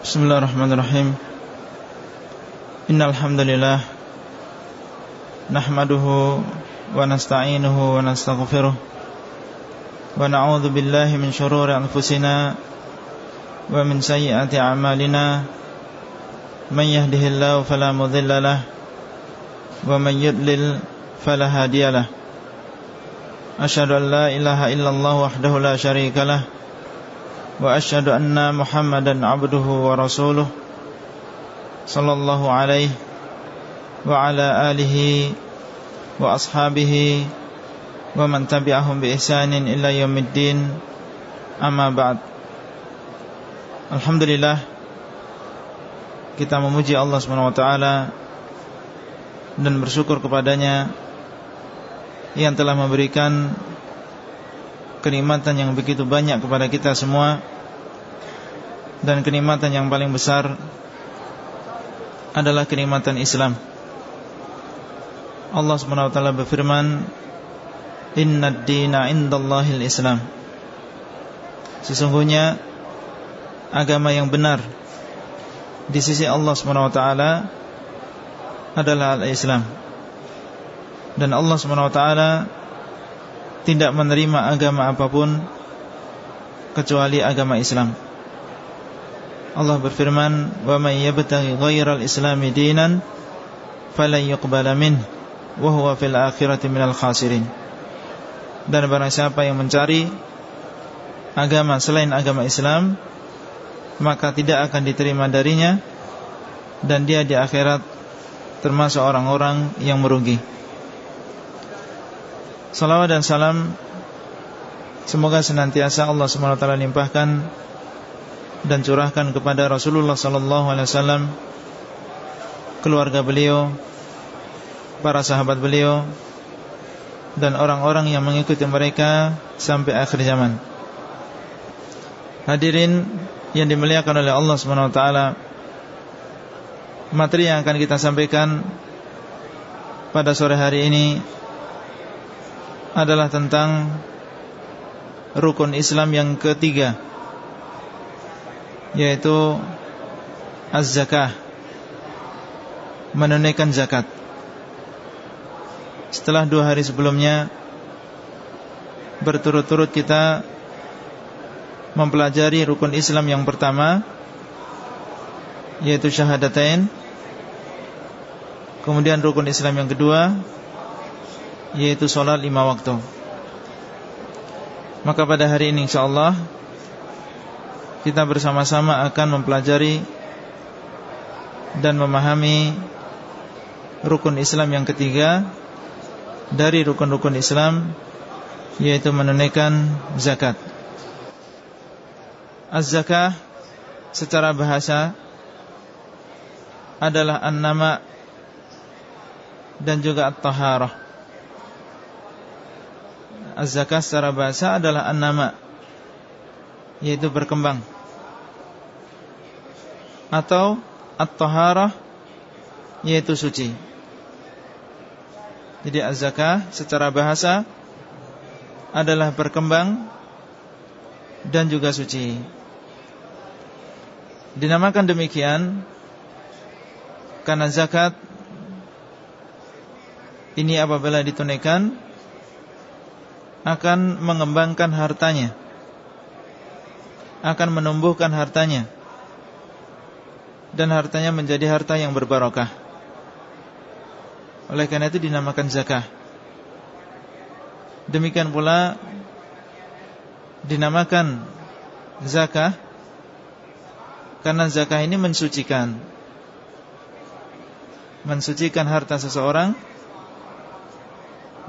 Bismillahirrahmanirrahim. Innalhamdulillah. Nahmaduhu Wa nasta'inuhu wa nasta'gfiruh Wa na'udhu billahi min syururi anfusina Wa min sayyati amalina. Man yahdihillahu falamudillalah Wa man yudlil falahadiyalah Ashadu an la ilaha illallah wahdahu la sharikalah. وأشهد أن محمدا عبده ورسوله صلى الله عليه وعلى آله وأصحابه ومن تبعهم بإحسان إلى يوم الدين أما بعد Alhamdulillah Kita memuji Allah SWT Dan bersyukur kepadanya Yang telah memberikan Kenikmatan yang begitu banyak kepada kita semua Dan kenikmatan yang paling besar Adalah kenikmatan Islam. Allah SWT berfirman Inna dina indallahil Islam. Sesungguhnya agama yang benar di sisi Allah SWT adalah al-Islam. Dan Allah SWT tidak menerima agama apa pun kecuali agama Islam Allah berfirman wa may yabtaghi ghairal islami dinan falan yuqbala min wa huwa fil akhirati minal khasirin dan barang siapa yang mencari agama selain agama Islam maka tidak akan diterima darinya dan dia di akhirat termasuk orang-orang yang merugi. Salawat dan salam semoga senantiasa Allah SWT limpahkan dan curahkan kepada Rasulullah SAW, keluarga beliau, para sahabat beliau dan orang-orang yang mengikuti mereka sampai akhir zaman. Hadirin yang dimuliakan oleh Allah SWT Materi yang akan kita sampaikan pada sore hari ini adalah tentang rukun Islam yang ketiga yaitu az-zakah menunaikan zakat. Setelah dua hari sebelumnya berturut-turut kita mempelajari rukun Islam yang pertama yaitu syahadatain kemudian rukun Islam yang kedua yaitu sholat lima waktu maka pada hari ini insyaAllah kita bersama-sama akan mempelajari dan memahami rukun Islam yang ketiga dari rukun-rukun Islam yaitu menunaikan zakat Az-zakah secara bahasa adalah an-nama dan juga at-taharah. Az-zakah secara bahasa adalah an-nama yaitu berkembang. Atau at-taharah yaitu suci. Jadi az-zakah secara bahasa adalah berkembang dan juga suci. Dinamakan demikian Karena zakat Ini apabila ditunaikan Akan mengembangkan hartanya. Akan menumbuhkan hartanya. Dan hartanya menjadi harta yang berbarokah. Oleh karena itu dinamakan zakah. Demikian pula Dinamakan zakah karena zakah ini mensucikan. Mensucikan harta seseorang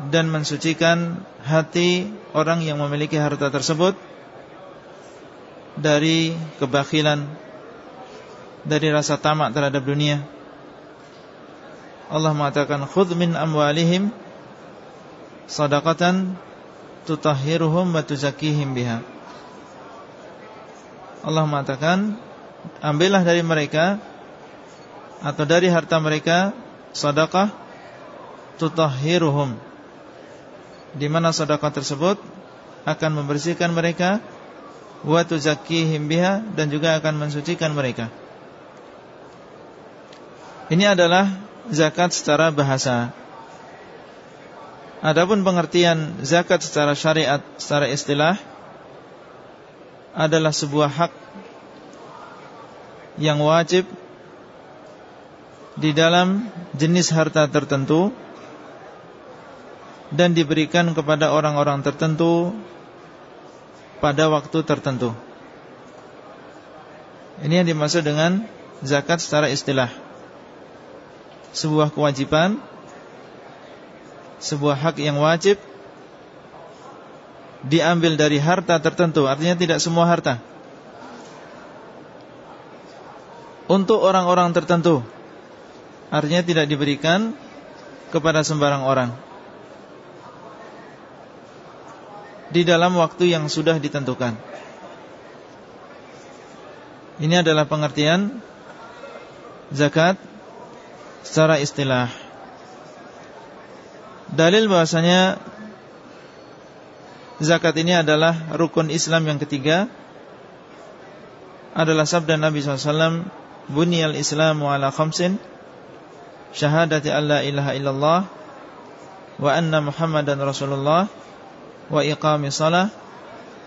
Dan mensucikan hati orang yang memiliki harta tersebut Dari kebakilan Dari rasa tamak terhadap dunia. Allah mengatakan Khudh min amwalihim Sadaqatan Tutahhiruhum wa tuzakihim biha. Allah mengatakan ambillah dari mereka atau dari harta mereka sedekah tutahhiruhum di mana sedekah tersebut akan membersihkan mereka wa tuzakkihim biha dan juga akan mensucikan mereka. Ini adalah zakat secara bahasa. Adapun pengertian zakat secara syariat Secara istilah Adalah sebuah hak Yang wajib Di dalam jenis harta tertentu Dan diberikan kepada orang-orang tertentu Pada waktu tertentu. Ini yang dimaksud dengan Zakat secara istilah. Sebuah kewajiban sebuah hak yang wajib diambil dari harta tertentu. Artinya tidak semua harta. Untuk orang-orang tertentu artinya tidak diberikan kepada sembarang orang di dalam waktu yang sudah ditentukan ini adalah pengertian zakat secara istilah. Dalil bahasanya zakat ini adalah rukun Islam yang ketiga adalah sabda Nabi SAW Bunyal Islamu ala khamsin Syahadati an la ilaha illallah Wa anna muhammadan rasulullah Wa iqami salah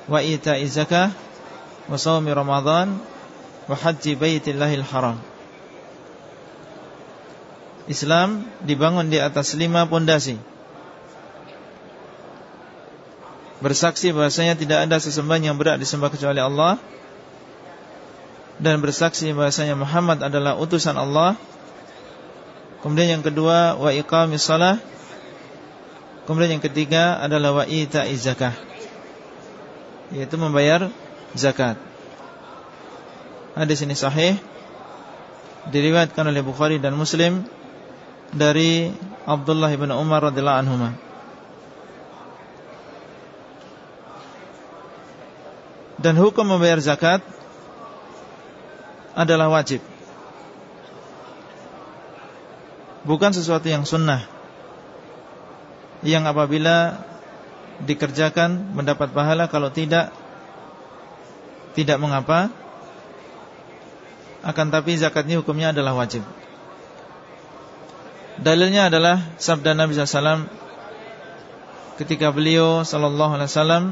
Wa ita'i zakah Wa sawmi ramadhan Wa haji baitillahil haram Islam dibangun di atas lima pondasi. Bersaksi bahasanya tidak ada sesembahan yang berat disembah kecuali Allah dan bersaksi bahasanya Muhammad adalah utusan Allah. Kemudian yang kedua wa iqamis shalah. Kemudian yang ketiga adalah wa ita'iz zakah. Yaitu membayar zakat. Hadis ini sahih diriwayatkan oleh Bukhari dan Muslim dari Abdullah bin Umar radhiyallahu anhu. Dan hukum membayar zakat adalah wajib. Bukan sesuatu yang sunnah Yang apabila dikerjakan mendapat pahala Kalau tidak Tidak mengapa Akan tapi zakat ini hukumnya adalah wajib Dalilnya adalah sabda Nabi SAW ketika beliau Sallallahu Alaihi Wasallam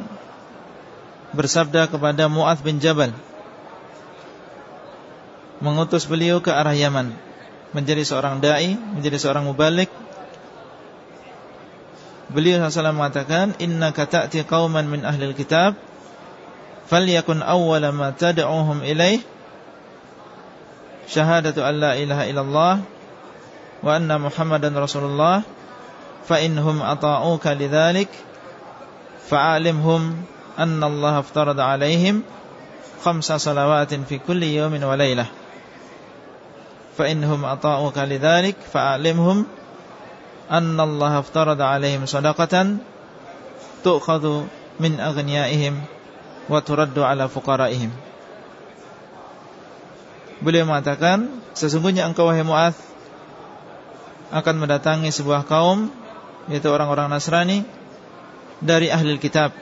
bersabda kepada Mu'adz bin Jabal mengutus beliau ke arah Yaman menjadi seorang dai, menjadi seorang mubalik. Beliau SAW mengatakan, Inna kata'ti qawman min ahli kitab, falyakun awwala ma tad'uhum ilaih, syahadatu an la ilaha illallah, wa anna Muhammadan Rasulullah fa inhum ata'uka lidzalik fa'alimhum anna Allah aftarada 'alaihim khamsa salawatin fi kulli yawmin wa lailah fa inhum ata'uka lidzalik fa'alimhum anna Allah aftarada 'alaihim sadaqatan tu'khadhu min aghniyaihim wa turaddu 'ala fuqaraihim. Beliau mengatakan sesungguhnya engkau wahai Mu'adz akan mendatangi sebuah kaum yaitu orang-orang Nasrani dari ahli kitab.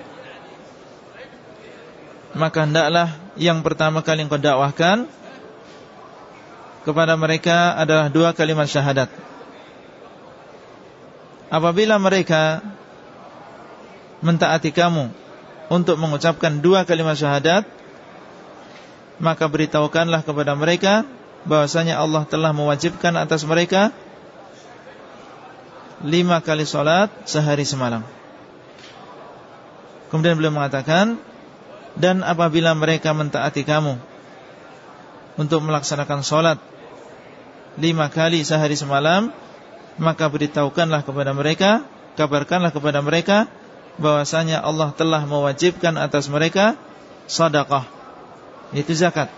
Maka hendaklah yang pertama kali engkau dakwahkan kepada mereka adalah dua kalimat syahadat apabila mereka mentaati kamu untuk mengucapkan dua kalimat syahadat maka beritahukanlah kepada mereka bahwasanya Allah telah mewajibkan atas mereka lima kali sholat sehari semalam. Kemudian beliau mengatakan Dan apabila mereka mentaati kamu Untuk melaksanakan sholat Lima kali sehari semalam Maka beritahukanlah kepada mereka Kabarkanlah kepada mereka bahwasanya Allah telah mewajibkan atas mereka Sadaqah Itu zakat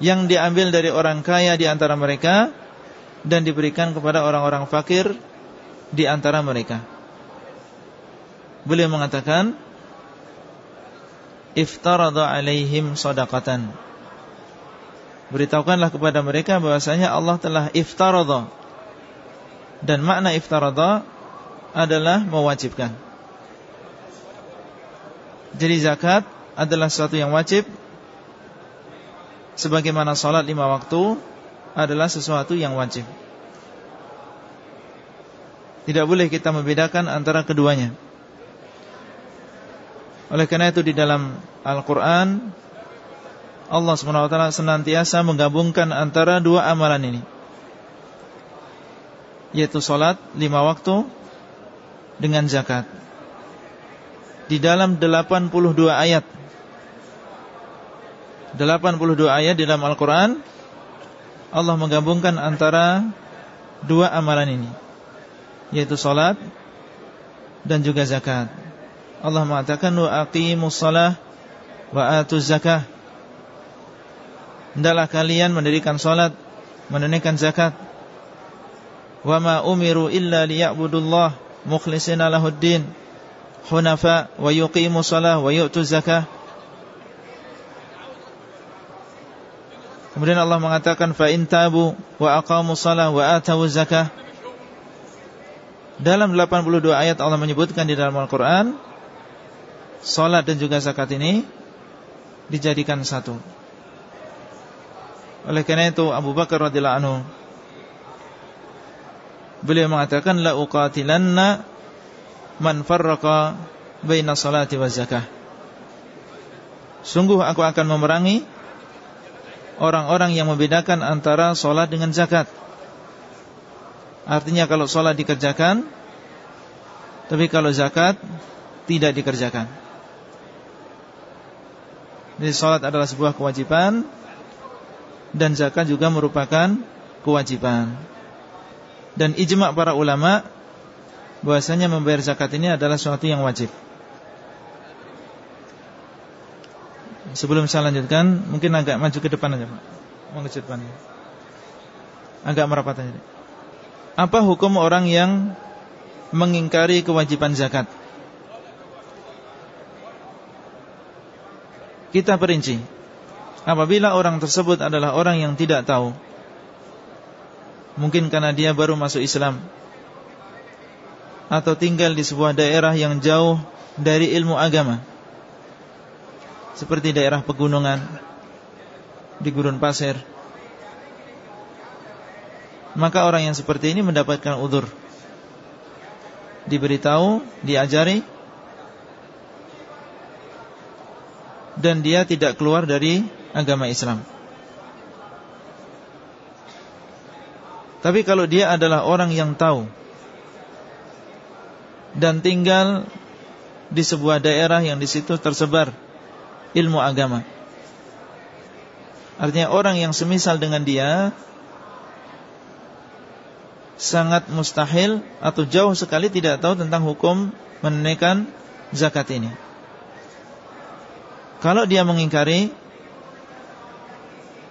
Yang diambil dari orang kaya di antara mereka dan diberikan kepada orang-orang fakir di antara mereka. Beliau mengatakan iftarada alaihim sadaqatan. Beritahukanlah kepada mereka bahwasanya Allah telah iftarada. Dan makna iftarada adalah mewajibkan. Jadi zakat adalah sesuatu yang wajib sebagaimana salat lima waktu adalah sesuatu yang wajib. Tidak boleh kita membedakan antara keduanya. Oleh karena itu di dalam Al-Quran Allah SWT senantiasa menggabungkan antara dua amalan ini. Yaitu solat lima waktu Dengan zakat. Di dalam 82 ayat. 82 ayat di dalam Al-Quran Allah menggabungkan antara Dua amalan ini. Yaitu solat Dan juga zakat. Allah mengatakan Wa aqimus salah Wa atuz zakah Hendaklah kalian mendirikan solat Menunaikan zakat Wa ma umiru illa liya'budullah Mukhlisina lahuddin Hunafa Wa yuqimu salah Wa yu'tu zakah Kemudian Allah mengatakan fa in tabu wa aqamu shalah wa atu zakah. Dalam 82 ayat Allah menyebutkan di dalam Al-Qur'an salat dan juga zakat ini dijadikan satu. Oleh karena itu Abu Bakar radhiyallahu anhu beliau mengatakan la uqatilanna man farraqa baina salati wa zakah. Sungguh aku akan memerangi orang-orang yang membedakan antara sholat dengan zakat. Artinya kalau sholat dikerjakan, tapi kalau zakat tidak dikerjakan. Jadi sholat adalah sebuah kewajiban dan zakat juga merupakan kewajiban. Dan ijma' para ulama bahwasanya membayar zakat ini adalah sesuatu yang wajib. Sebelum saya lanjutkan Mungkin agak maju ke depan aja Pak. Mau ke depan. Agak merapat aja. Apa hukum orang yang Mengingkari kewajiban zakat? Kita perinci Apabila orang tersebut adalah orang yang tidak tahu Mungkin karena dia baru masuk Islam Atau tinggal di sebuah daerah yang jauh dari ilmu agama seperti daerah pegunungan di gurun pasir maka orang yang seperti ini mendapatkan udur. Diberitahu, diajari dan dia tidak keluar dari agama Islam Tapi kalau dia adalah orang yang tahu dan tinggal di sebuah daerah yang di situ tersebar ilmu agama. Artinya orang yang semisal dengan dia sangat mustahil atau jauh sekali tidak tahu tentang hukum menunaikan zakat ini. Kalau dia mengingkari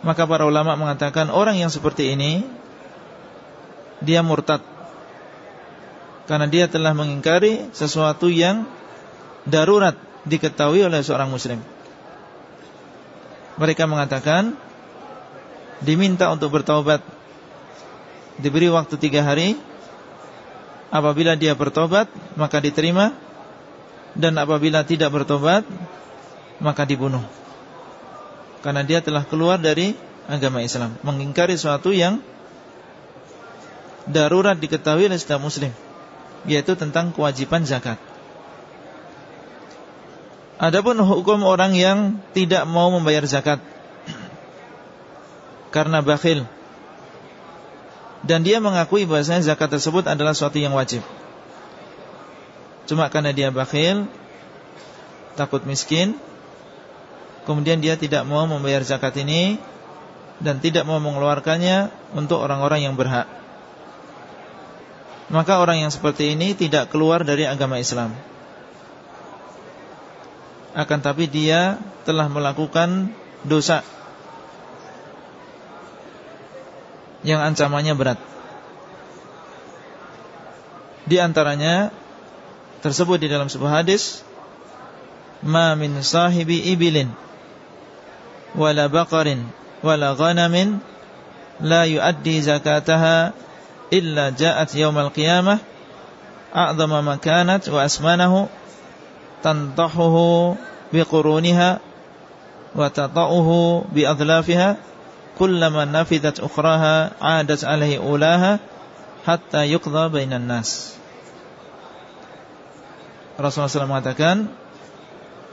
maka para ulama mengatakan orang yang seperti ini dia murtad. Karena dia telah mengingkari sesuatu yang darurat diketahui oleh seorang muslim. Mereka mengatakan Diminta untuk bertobat Diberi waktu tiga hari. Apabila dia bertobat Maka diterima. Dan apabila tidak bertobat Maka dibunuh Karena dia telah keluar dari agama Islam. Mengingkari sesuatu yang Darurat diketahui oleh setiap muslim. Yaitu tentang kewajiban zakat. Adapun hukum orang yang tidak mau membayar zakat. Karena bakhil. Dan dia mengakui bahwasanya zakat tersebut adalah suatu yang wajib. Cuma karena dia bakhil, takut miskin, kemudian dia tidak mau membayar zakat ini dan tidak mau mengeluarkannya untuk orang-orang yang berhak. Maka orang yang seperti ini tidak keluar dari agama Islam akan tapi dia telah melakukan dosa yang ancamannya berat. Di antaranya tersebut di dalam sebuah hadis, "Ma min sahibi ibilin baqarin wala ghanamin la yuaddi zakataha illa ja'at yaumal qiyamah a'zama makanat wa asmanahu tantahuhu biquruniha wa tata'uhu biadlafiha kullama nafidat ukhraha 'adat 'alaihi ulaha hatta yuqdha bainan nas. Rasulullah SAW mengatakan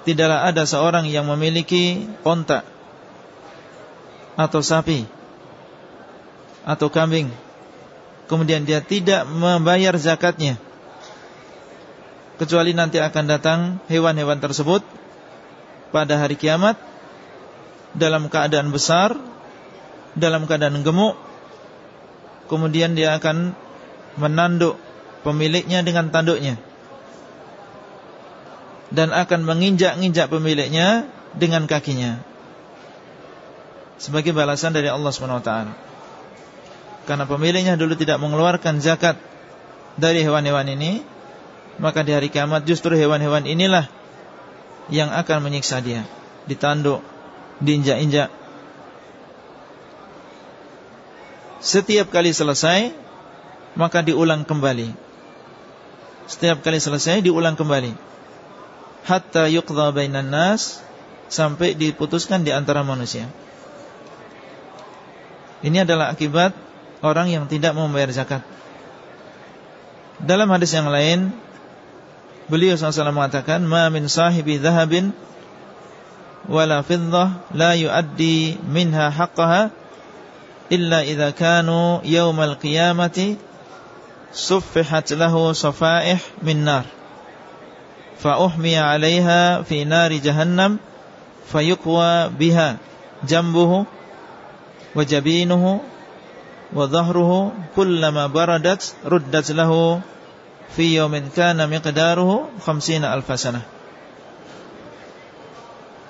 Tidaklah ada seorang yang memiliki onta Atau sapi Atau kambing. Kemudian dia tidak membayar zakatnya. Kecuali nanti akan datang hewan-hewan tersebut Pada hari kiamat Dalam keadaan besar Dalam keadaan gemuk. Kemudian dia akan menanduk pemiliknya dengan tanduknya. Dan akan menginjak-injak pemiliknya dengan kakinya sebagai balasan dari Allah SWT karena pemiliknya dulu tidak mengeluarkan zakat dari hewan-hewan ini maka di hari kiamat justru hewan-hewan inilah yang akan menyiksa dia. Ditanduk, diinjak-injak. Setiap kali selesai maka diulang kembali. Setiap kali selesai diulang kembali. Hatta yuqdha bainan nas sampai diputuskan di antara manusia. Ini adalah akibat orang yang tidak membayar zakat. Dalam hadis yang lain, beliau SAW mengatakan, "Ma min sahibi dhahabin wala fiddah la yuaddi minha haqqaha illa idza kanu yaumal qiyamati suffihat lahu safaih min nar fauhmi 'alayha fi nari jahannam fayuqwa biha jambuhu وجبينه وظهره كلما بردت ردت له في يوم كان مقداره خمسين ألف سنة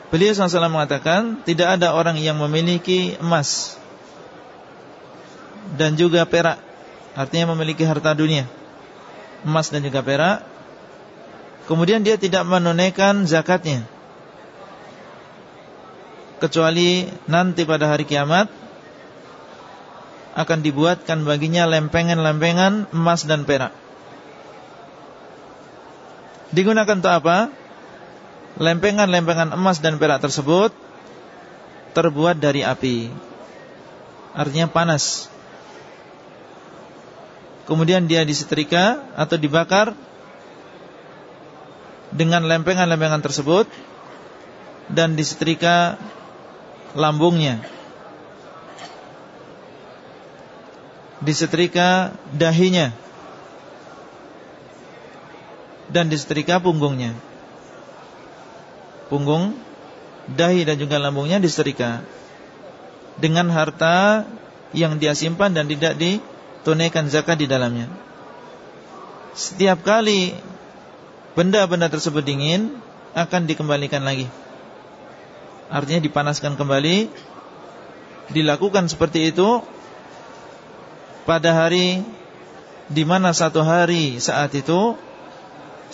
Beliau SAW mengatakan Tidak ada orang yang memiliki emas Dan juga perak Artinya memiliki harta dunia Emas dan juga perak Kemudian dia tidak menunaikan zakatnya Kecuali nanti pada hari kiamat akan dibuatkan baginya lempengan-lempengan emas dan perak. Digunakan untuk apa? Lempengan-lempengan emas dan perak tersebut Terbuat dari api. Artinya panas. Kemudian dia disetrika Atau dibakar dengan lempengan-lempengan tersebut dan disetrika lambungnya disetrika dahinya. Dan disetrika punggungnya. Punggung dahi dan juga lambungnya disetrika. Dengan harta yang dia simpan dan tidak ditunaikan zakat di dalamnya. Setiap kali benda-benda tersebut dingin akan dikembalikan lagi. Artinya dipanaskan kembali. Dilakukan seperti itu Pada hari di mana satu hari saat itu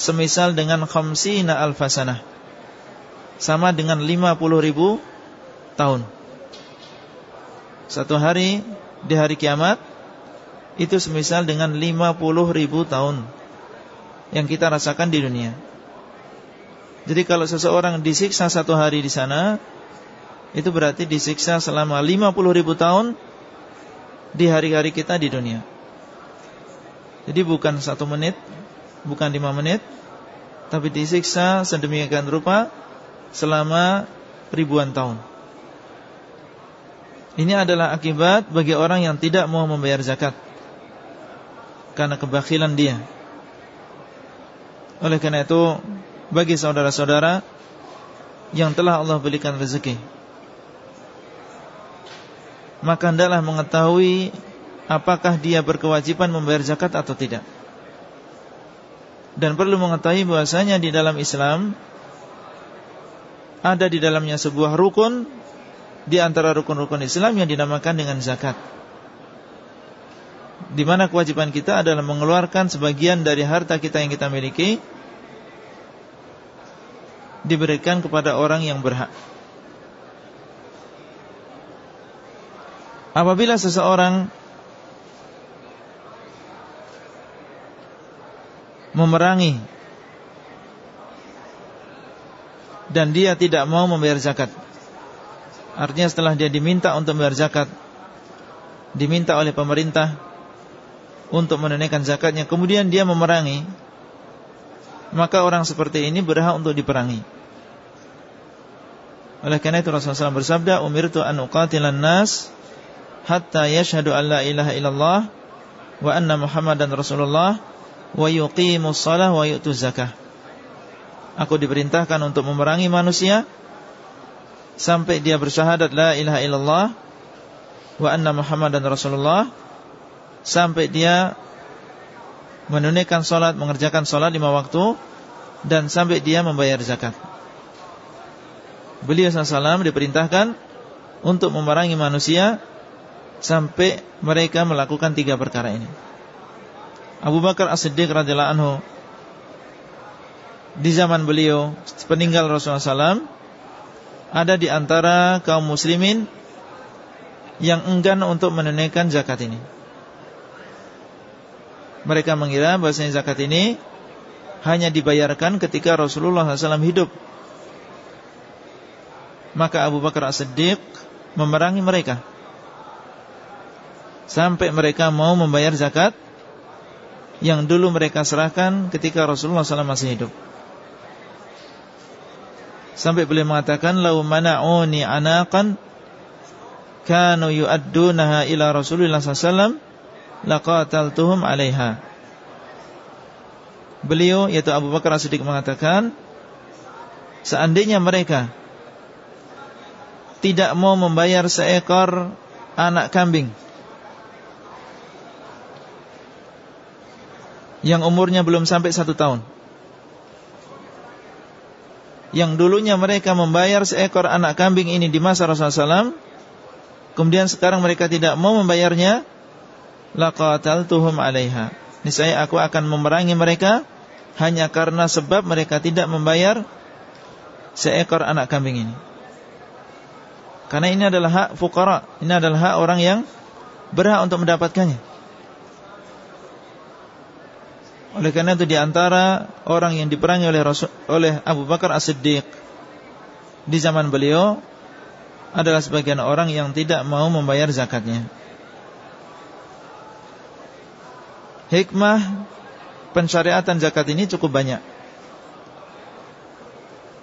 Semisal dengan khamsina alfasanah Sama dengan 50 ribu tahun Satu hari di hari kiamat Itu semisal dengan 50 ribu tahun yang kita rasakan di dunia. Jadi kalau seseorang disiksa satu hari di sana, itu berarti disiksa selama 50 ribu tahun di hari-hari kita di dunia. Jadi bukan satu menit, bukan lima menit, tapi disiksa sedemikian rupa selama ribuan tahun. Ini adalah akibat bagi orang yang tidak mau membayar zakat karena kebakhilan dia oleh karena itu Bagi saudara-saudara Yang telah Allah berikan rezeki Maka hendaklah mengetahui Apakah dia berkewajiban membayar zakat atau tidak Dan perlu mengetahui bahwasanya di dalam Islam Ada di dalamnya sebuah rukun Di antara rukun-rukun Islam yang dinamakan dengan zakat di mana kewajiban kita adalah mengeluarkan sebagian dari harta kita yang kita miliki diberikan kepada orang yang berhak. Apabila seseorang memerangi dan dia tidak mau membayar zakat Artinya setelah dia diminta untuk membayar zakat Diminta oleh pemerintah Untuk menunaikan zakatnya Kemudian dia memerangi Maka orang seperti ini berhak untuk diperangi. Oleh karena itu Rasulullah SAW bersabda Umirtu an uqatilan nas Hatta yashhadu an la ilaha illallah Wa anna muhammadan rasulullah Wa yuqimus salah wa yu'tuz zakah Aku diperintahkan untuk memerangi manusia sampai dia bersyahadat la ilaha illallah wa anna muhammadan rasulullah sampai dia menunaikan salat, mengerjakan salat lima waktu dan sampai dia membayar zakat. Beliau SAW diperintahkan untuk memerangi manusia sampai mereka melakukan tiga perkara ini. Abu Bakar As-Siddiq radhiyallahu anhu di zaman beliau peninggal Rasulullah SAW ada di antara kaum muslimin yang enggan untuk menunaikan zakat ini. Mereka mengira bahwasanya zakat ini hanya dibayarkan ketika Rasulullah SAW hidup. Maka Abu Bakar As-Siddiq memerangi mereka sampai mereka mau membayar zakat yang dulu mereka serahkan ketika Rasulullah SAW masih hidup. Sampai beliau mengatakan lau mana'uni anaqan kanu yu'addunaha ila Rasulullah sallallahu laqataltuhum 'alaiha. Beliau yaitu Abu Bakar As-Siddiq mengatakan seandainya mereka tidak mau membayar seekor anak kambing yang umurnya belum sampai satu tahun yang dulunya mereka membayar seekor anak kambing ini di masa Rasulullah SAW Kemudian sekarang mereka tidak mau membayarnya tuhum 'alaiha. Niscaya aku akan memerangi mereka hanya karena sebab mereka tidak membayar seekor anak kambing ini. Karena ini adalah hak fukara, ini adalah hak orang yang berhak untuk mendapatkannya. Oleh karena itu di antara orang yang diperangi oleh Rasul, oleh Abu Bakar As-Siddiq di zaman beliau adalah sebagian orang yang tidak mau membayar zakatnya. Hikmah pensyariatan zakat ini cukup banyak.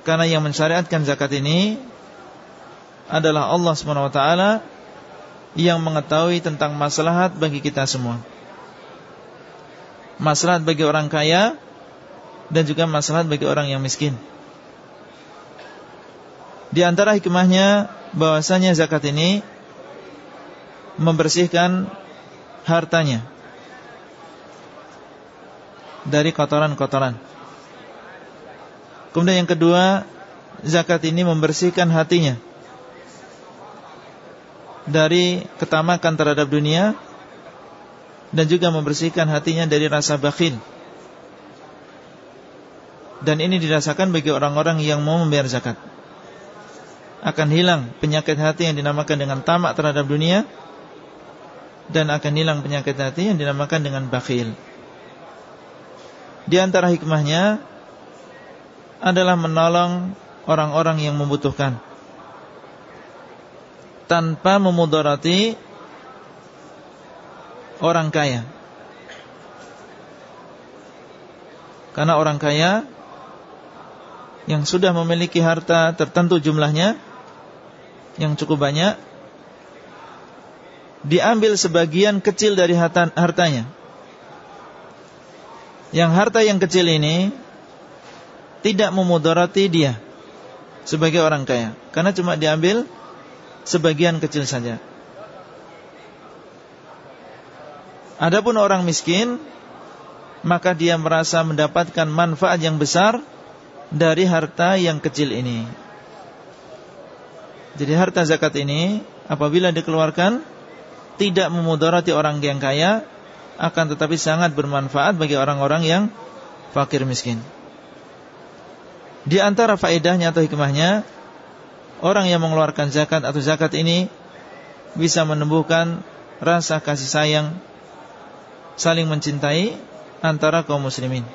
Karena yang mensyariatkan zakat ini adalah Allah SWT yang mengetahui tentang maslahat bagi kita semua maslahat bagi orang kaya dan juga maslahat bagi orang yang miskin. Di antara hikmahnya bahwasanya zakat ini membersihkan hartanya dari kotoran-kotoran. Kemudian yang kedua, zakat ini membersihkan hatinya dari ketamakan terhadap dunia dan juga membersihkan hatinya dari rasa bakhil. Dan ini dirasakan bagi orang-orang yang mau membayar zakat. Akan hilang penyakit hati yang dinamakan dengan tamak terhadap dunia dan akan hilang penyakit hati yang dinamakan dengan bakhil. Di antara hikmahnya adalah menolong orang-orang yang membutuhkan tanpa memudarati orang kaya. Karena orang kaya yang sudah memiliki harta tertentu jumlahnya yang cukup banyak diambil sebagian kecil dari hartanya. Yang harta yang kecil ini tidak memudarati dia sebagai orang kaya karena cuma diambil sebagian kecil saja. Adapun orang miskin maka dia merasa mendapatkan manfaat yang besar dari harta yang kecil ini. Jadi harta zakat ini apabila dikeluarkan tidak memudarati orang yang kaya akan tetapi sangat bermanfaat bagi orang-orang yang fakir miskin. Di antara faedahnya atau hikmahnya orang yang mengeluarkan zakat atau zakat ini bisa menumbuhkan rasa kasih sayang saling mencintai antara kaum muslimin.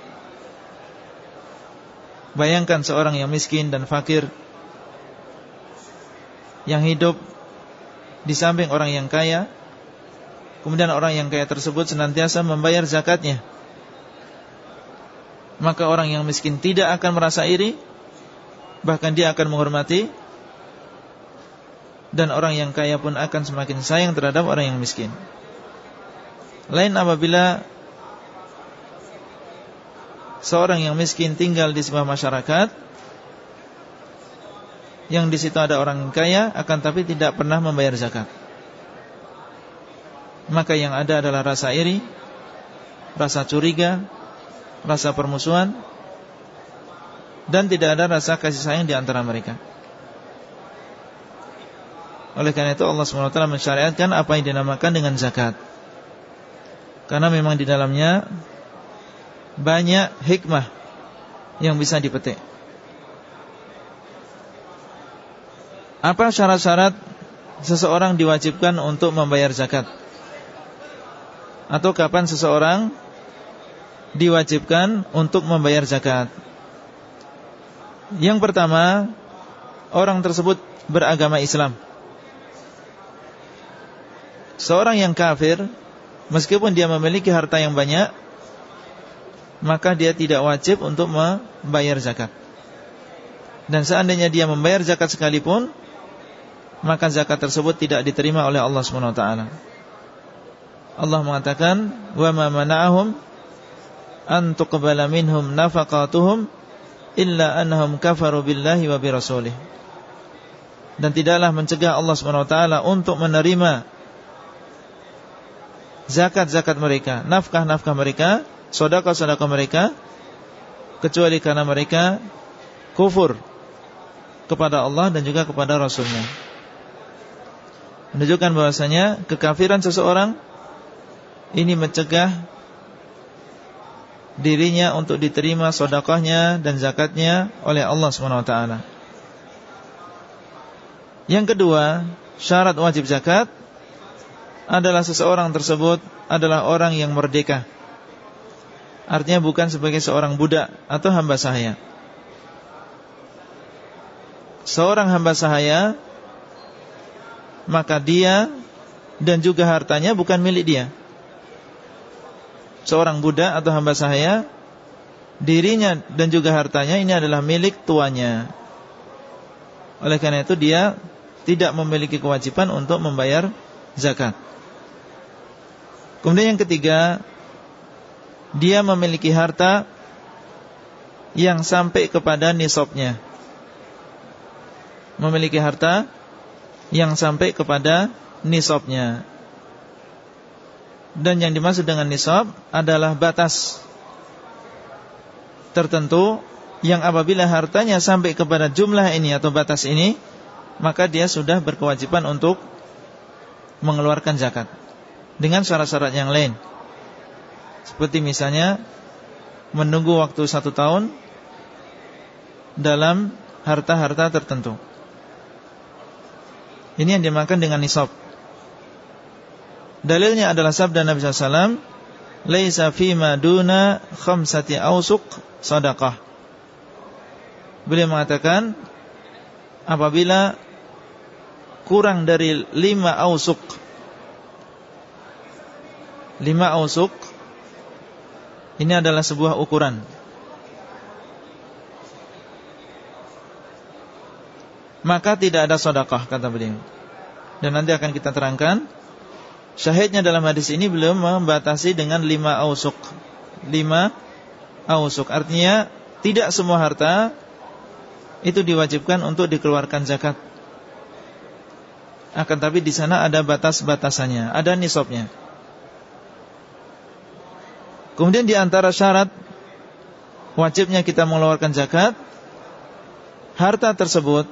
Bayangkan seorang yang miskin dan fakir yang hidup di samping orang yang kaya Kemudian orang yang kaya tersebut senantiasa membayar zakatnya Maka orang yang miskin tidak akan merasa iri Bahkan dia akan menghormati Dan orang yang kaya pun akan semakin sayang terhadap orang yang miskin Lain apabila Seorang yang miskin tinggal di sebuah masyarakat Yang di situ ada orang kaya Akan tapi tidak pernah membayar zakat maka yang ada adalah rasa iri, rasa curiga, rasa permusuhan dan tidak ada rasa kasih sayang di antara mereka. Oleh karena itu Allah SWT mensyariatkan apa yang dinamakan dengan zakat. Karena memang di dalamnya banyak hikmah yang bisa dipetik. Apa syarat-syarat seseorang diwajibkan untuk membayar zakat? atau kapan seseorang diwajibkan untuk membayar zakat. Yang pertama, orang tersebut beragama Islam. Seorang yang kafir, meskipun dia memiliki harta yang banyak, maka dia tidak wajib untuk membayar zakat. Dan seandainya dia membayar zakat sekalipun, maka zakat tersebut tidak diterima oleh Allah taala. Allah mengatakan an tuqbala minhum nafaqatuhum illa annahum kafaru billahi wa bi rasulih. Dan tidaklah mencegah Allah taala untuk menerima zakat-zakat mereka, nafkah-nafkah mereka, sedekah-sedekah mereka kecuali karena mereka kufur kepada Allah dan juga kepada Rasulnya. Menunjukkan bahwasanya kekafiran seseorang ini mencegah dirinya untuk diterima sodakohnya dan zakatnya oleh Allah SWT. Yang kedua, syarat wajib zakat adalah seseorang tersebut adalah orang yang merdeka. Artinya bukan sebagai seorang budak atau hamba sahaya. Seorang hamba sahaya maka dia dan juga hartanya bukan milik dia seorang budak atau hamba sahaya dirinya dan juga hartanya ini adalah milik tuanya. Oleh karena itu dia tidak memiliki kewajiban untuk membayar zakat. Kemudian yang ketiga, dia memiliki harta yang sampai kepada nisabnya. Memiliki harta yang sampai kepada nisabnya. Dan yang dimaksud dengan nisab adalah batas tertentu yang apabila hartanya sampai kepada jumlah ini atau batas ini, maka dia sudah berkewajiban untuk mengeluarkan zakat dengan syarat-syarat yang lain. Seperti misalnya menunggu waktu satu tahun dalam harta-harta tertentu. Ini yang dimakan dengan nisab. Dalilnya adalah sabda Nabi SAW Laisa fima duna khamsati ausuk sadaqah Beliau mengatakan Apabila Kurang dari lima ausuk Lima ausuk Ini adalah sebuah ukuran. Maka tidak ada sodakah kata beliau. Dan nanti akan kita terangkan. Syahidnya dalam hadis ini belum membatasi dengan lima ausuk Lima ausuk Artinya tidak semua harta Itu diwajibkan untuk dikeluarkan zakat. Akan tapi di sana ada batas-batasannya Ada nisabnya Kemudian di antara syarat Wajibnya kita mengeluarkan zakat Harta tersebut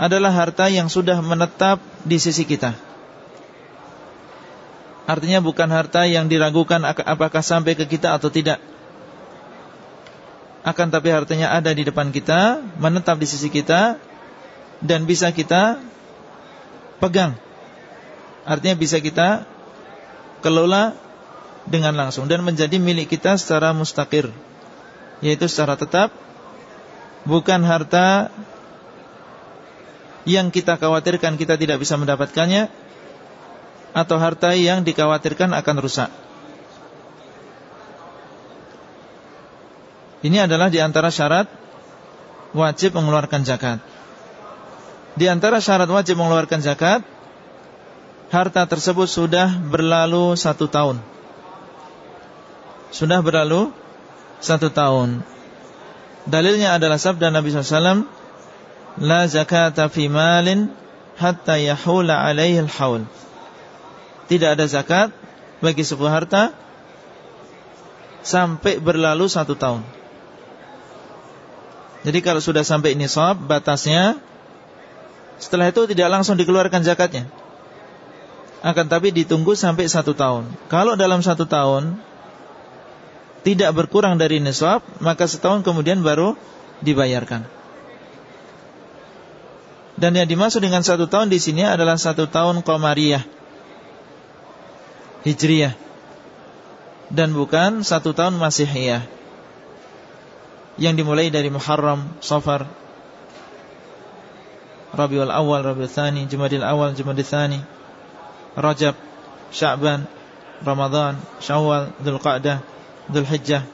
Adalah harta yang sudah menetap di sisi kita. Artinya bukan harta yang diragukan apakah sampai ke kita atau tidak. Akan tapi hartanya ada di depan kita Menetap di sisi kita Dan bisa kita pegang. Artinya bisa kita kelola dengan langsung Dan menjadi milik kita secara mustakir Yaitu secara tetap Bukan harta yang kita khawatirkan kita tidak bisa mendapatkannya atau harta yang dikhawatirkan akan rusak. Ini adalah di antara syarat wajib mengeluarkan zakat. Di antara syarat wajib mengeluarkan zakat, harta tersebut sudah berlalu satu tahun. Sudah berlalu satu tahun. Dalilnya adalah sabda Nabi SAW, La zakata fi malin hatta yahula alaihi al-haul. Tidak ada zakat bagi sebuah harta sampai berlalu satu tahun. Jadi kalau sudah sampai nisab batasnya, setelah itu tidak langsung dikeluarkan zakatnya. Akan tapi ditunggu sampai satu tahun. Kalau dalam satu tahun tidak berkurang dari nisab, maka setahun kemudian baru dibayarkan. Dan yang dimaksud dengan satu tahun di sini adalah satu tahun komariah Hijriyah Dan bukan satu tahun Masihiyah Yang dimulai dari Muharram, Safar Rabiul Awal, Rabiul Thani Jumadil Awal, Jumadil Thani Rajab, Sya'ban Ramadan, Syawal, Dhul Qa'dah Dhul Hijjah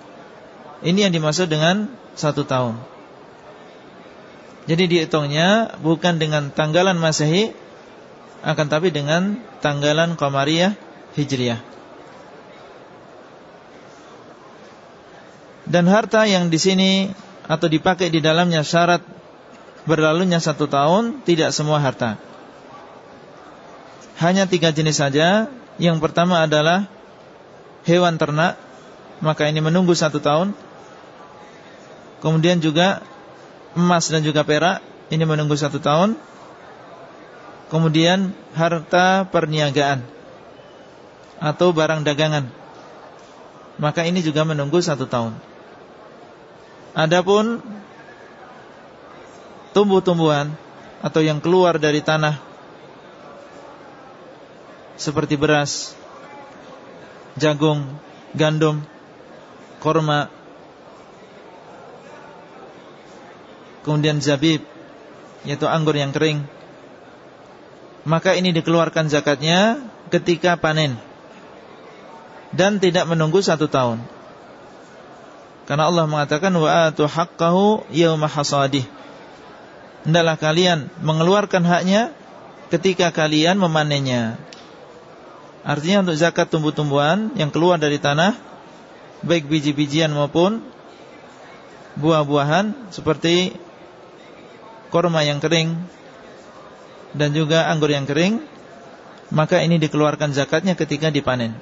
Ini yang dimaksud dengan satu tahun Jadi dihitungnya bukan dengan tanggalan Masehi Akan tapi dengan tanggalan Qamariyah Hijriah. Dan harta yang di sini atau dipakai di dalamnya syarat berlalunya satu tahun tidak semua harta. Hanya tiga jenis saja. Yang pertama adalah hewan ternak, maka ini menunggu satu tahun. Kemudian juga emas dan juga perak, ini menunggu satu tahun. Kemudian harta perniagaan atau barang dagangan Maka ini juga menunggu satu tahun Adapun Tumbuh-tumbuhan Atau yang keluar dari tanah Seperti beras Jagung Gandum Korma Kemudian zabib Yaitu anggur yang kering Maka ini dikeluarkan zakatnya Ketika panen dan tidak menunggu satu tahun. Karena Allah mengatakan wa atu haqqahu yauma hasadih. Hendaklah kalian mengeluarkan haknya ketika kalian memanennya. Artinya untuk zakat tumbuh-tumbuhan yang keluar dari tanah baik biji-bijian maupun buah-buahan seperti korma yang kering dan juga anggur yang kering maka ini dikeluarkan zakatnya ketika dipanen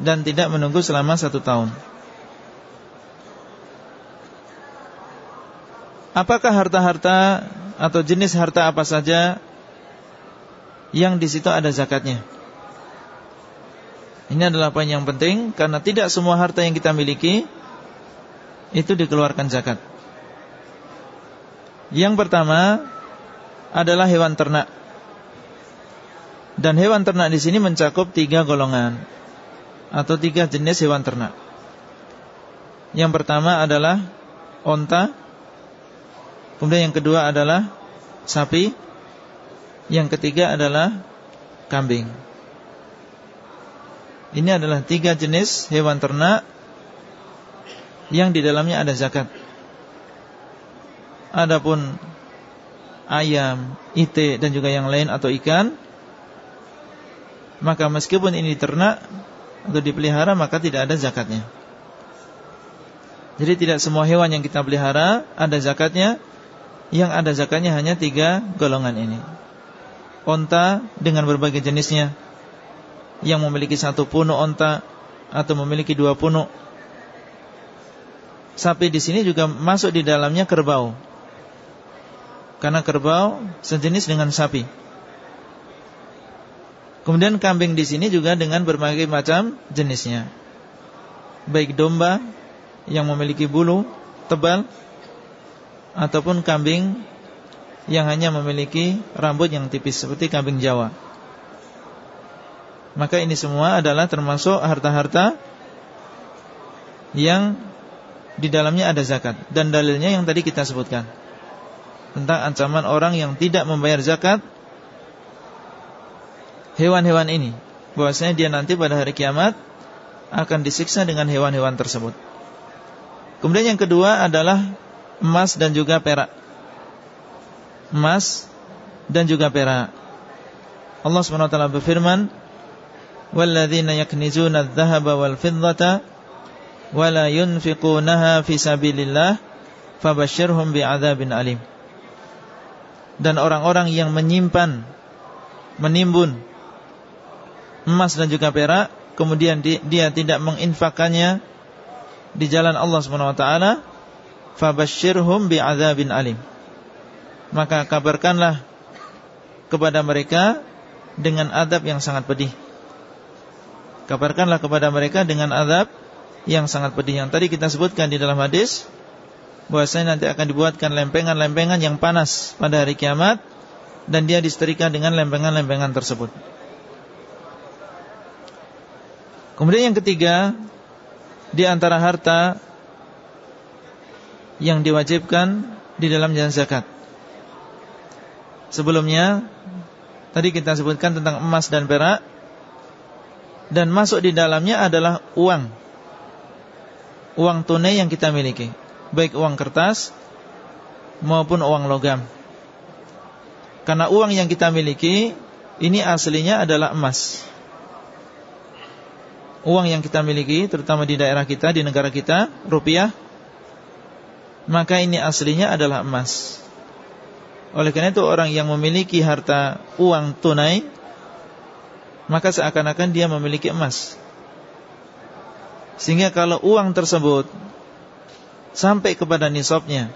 dan tidak menunggu selama satu tahun. Apakah harta-harta atau jenis harta apa saja yang di situ ada zakatnya? Ini adalah poin yang penting karena tidak semua harta yang kita miliki itu dikeluarkan zakat. Yang pertama adalah hewan ternak. Dan hewan ternak di sini mencakup tiga golongan atau tiga jenis hewan ternak. Yang pertama adalah onta, kemudian yang kedua adalah sapi, yang ketiga adalah kambing. Ini adalah tiga jenis hewan ternak yang di dalamnya ada zakat. Adapun ayam, ite dan juga yang lain atau ikan, maka meskipun ini ternak untuk dipelihara maka tidak ada zakatnya. Jadi tidak semua hewan yang kita pelihara ada zakatnya. Yang ada zakatnya hanya tiga golongan ini. Onta dengan berbagai jenisnya. Yang memiliki satu punuk onta atau memiliki dua punuk. Sapi di sini juga masuk di dalamnya kerbau. Karena kerbau sejenis dengan sapi. Kemudian kambing di sini juga dengan berbagai macam jenisnya. Baik domba yang memiliki bulu tebal ataupun kambing yang hanya memiliki rambut yang tipis seperti kambing Jawa. Maka ini semua adalah termasuk harta-harta yang di dalamnya ada zakat dan dalilnya yang tadi kita sebutkan. tentang ancaman orang yang tidak membayar zakat hewan-hewan ini. Bahwasanya dia nanti pada hari kiamat akan disiksa dengan hewan-hewan tersebut. Kemudian yang kedua adalah emas dan juga perak. Emas dan juga perak. Allah SWT berfirman, "Walladzina yaknizuna adh-dhahaba wal fiddata wa la yunfiqunaha fi sabilillah fabashshirhum bi'adzabin alim." Dan orang-orang yang menyimpan menimbun emas dan juga perak kemudian dia tidak menginfakannya di jalan Allah Subhanahu wa taala, fabashshirhum alim. Maka kabarkanlah kepada mereka dengan adab yang sangat pedih. Kabarkanlah kepada mereka dengan adab yang sangat pedih. Yang tadi kita sebutkan di dalam hadis bahwasanya nanti akan dibuatkan lempengan-lempengan yang panas pada hari kiamat dan dia disetrika dengan lempengan-lempengan tersebut. Kemudian yang ketiga Di antara harta Yang diwajibkan Di dalam jalan zakat. Sebelumnya Tadi kita sebutkan tentang emas dan perak Dan masuk di dalamnya adalah uang. Uang tunai yang kita miliki. Baik uang kertas Maupun uang logam. Karena uang yang kita miliki Ini aslinya adalah emas. Uang yang kita miliki terutama di daerah kita, di negara kita, rupiah maka ini aslinya adalah emas. Oleh karena itu orang yang memiliki harta uang tunai maka seakan-akan dia memiliki emas. Sehingga kalau uang tersebut sampai kepada nisabnya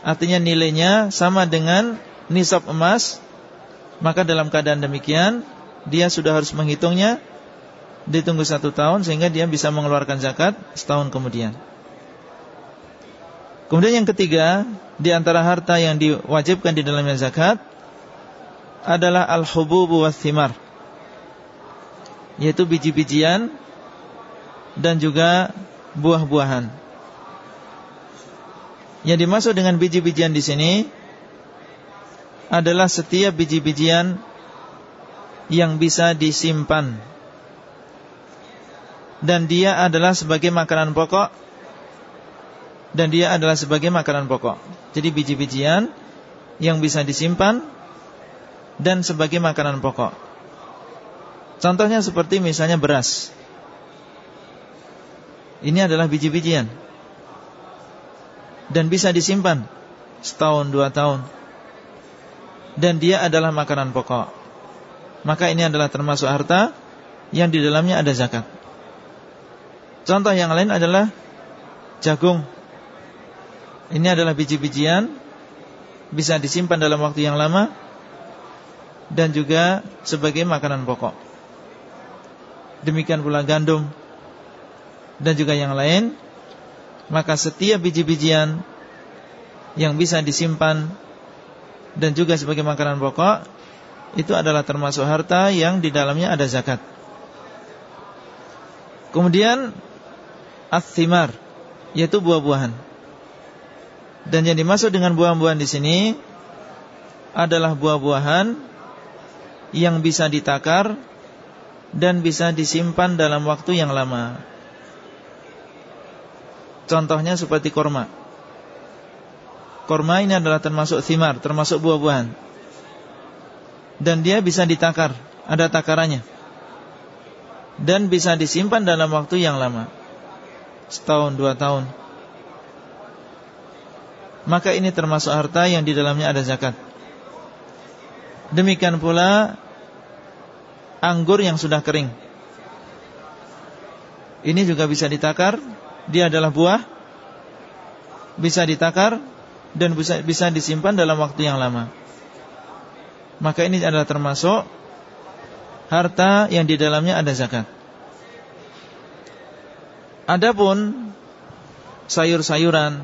artinya nilainya sama dengan nisab emas maka dalam keadaan demikian dia sudah harus menghitungnya ditunggu satu tahun sehingga dia bisa mengeluarkan zakat setahun kemudian. Kemudian yang ketiga di antara harta yang diwajibkan di dalamnya zakat adalah al-hububu was-thimar yaitu biji-bijian dan juga buah-buahan. Yang dimaksud dengan biji-bijian di sini adalah setiap biji-bijian yang bisa disimpan dan dia adalah sebagai makanan pokok dan dia adalah sebagai makanan pokok. Jadi biji-bijian yang bisa disimpan dan sebagai makanan pokok. Contohnya seperti misalnya beras. Ini adalah biji-bijian dan bisa disimpan setahun dua tahun dan dia adalah makanan pokok. Maka ini adalah termasuk harta yang di dalamnya ada zakat. Contoh yang lain adalah jagung. Ini adalah biji-bijian bisa disimpan dalam waktu yang lama dan juga sebagai makanan pokok. Demikian pula gandum dan juga yang lain. Maka setiap biji-bijian yang bisa disimpan dan juga sebagai makanan pokok itu adalah termasuk harta yang di dalamnya ada zakat. Kemudian Athimar Yaitu buah-buahan Dan yang dimaksud dengan buah-buahan di sini Adalah buah-buahan Yang bisa ditakar Dan bisa disimpan dalam waktu yang lama. Contohnya seperti korma. Korma ini adalah termasuk thimar Termasuk buah-buahan. Dan dia bisa ditakar Ada takarannya. Dan bisa disimpan dalam waktu yang lama. Setahun dua tahun. Maka ini termasuk harta yang di dalamnya ada zakat. Demikian pula anggur yang sudah kering. Ini juga bisa ditakar. Dia adalah buah. Bisa ditakar dan bisa bisa disimpan dalam waktu yang lama. Maka ini adalah termasuk harta yang di dalamnya ada zakat. Adapun sayur-sayuran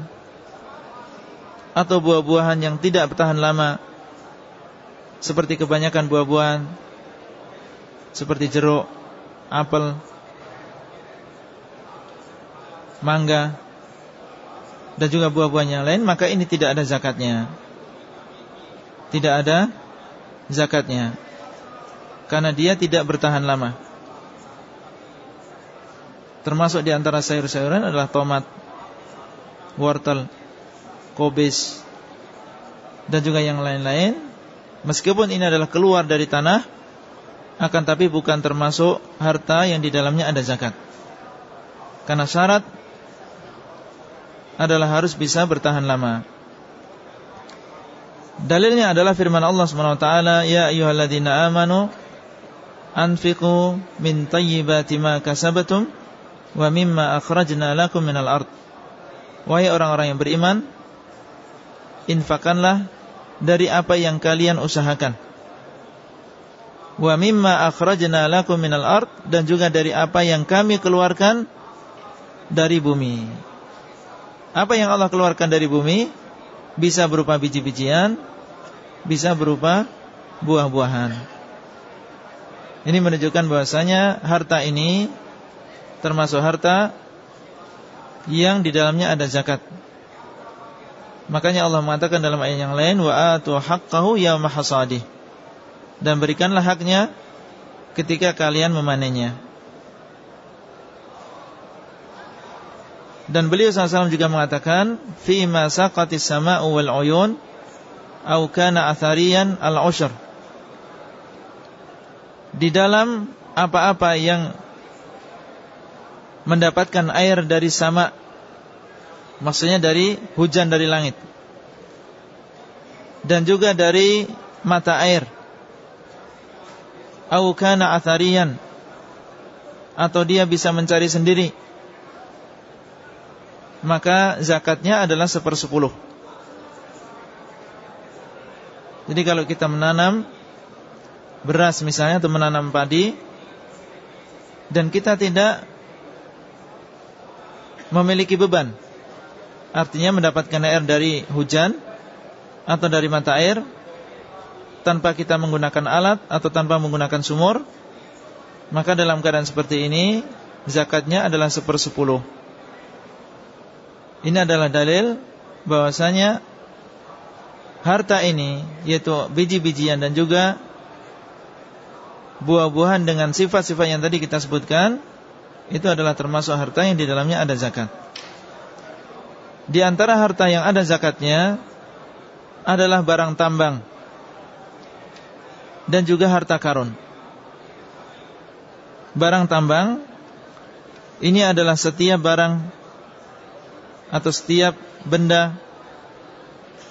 atau buah-buahan yang tidak bertahan lama seperti kebanyakan buah-buahan seperti jeruk, apel, mangga dan juga buah-buahan yang lain maka ini tidak ada zakatnya. Tidak ada zakatnya. Karena dia tidak bertahan lama. Termasuk di antara sayur-sayuran adalah tomat Wortel Kobis Dan juga yang lain-lain. Meskipun ini adalah keluar dari tanah Akan tapi bukan termasuk harta yang di dalamnya ada zakat. Karena syarat Adalah harus bisa bertahan lama. Dalilnya adalah firman Allah SWT Ya ayuhalladzina amanu Anfiqu min tayyibati ma kasabatum Wa mimma akhrajna lakum minal ard. Wahai orang-orang yang beriman Infakanlah Dari apa yang kalian usahakan Wa mimma akhrajna lakum minal ard Dan juga dari apa yang kami keluarkan Dari bumi Apa yang Allah keluarkan dari bumi Bisa berupa biji-bijian bisa berupa buah-buahan. Ini menunjukkan bahwasanya harta ini termasuk harta yang di dalamnya ada zakat. Makanya Allah mengatakan dalam ayat yang lain wa atu haqqahu yauma hasadih. Dan berikanlah haknya ketika kalian memanennya. Dan beliau SAW juga mengatakan fi ma saqatis sama'u wal uyun au kana athariyan al-ushr di dalam apa-apa yang mendapatkan air dari sama maksudnya dari hujan dari langit dan juga dari mata air au kana athariyan. Atau dia bisa mencari sendiri. Maka zakatnya adalah sepersepuluh. Jadi kalau kita menanam beras misalnya atau menanam padi dan kita tidak memiliki beban, artinya mendapatkan air dari hujan atau dari mata air tanpa kita menggunakan alat atau tanpa menggunakan sumur, maka dalam keadaan seperti ini zakatnya adalah sepersepuluh. Ini adalah dalil bahwasanya harta ini yaitu biji-bijian dan juga buah-buahan dengan sifat-sifat yang tadi kita sebutkan itu adalah termasuk harta yang di dalamnya ada zakat. Di antara harta yang ada zakatnya adalah barang tambang dan juga harta karun. Barang tambang ini adalah setiap barang atau setiap benda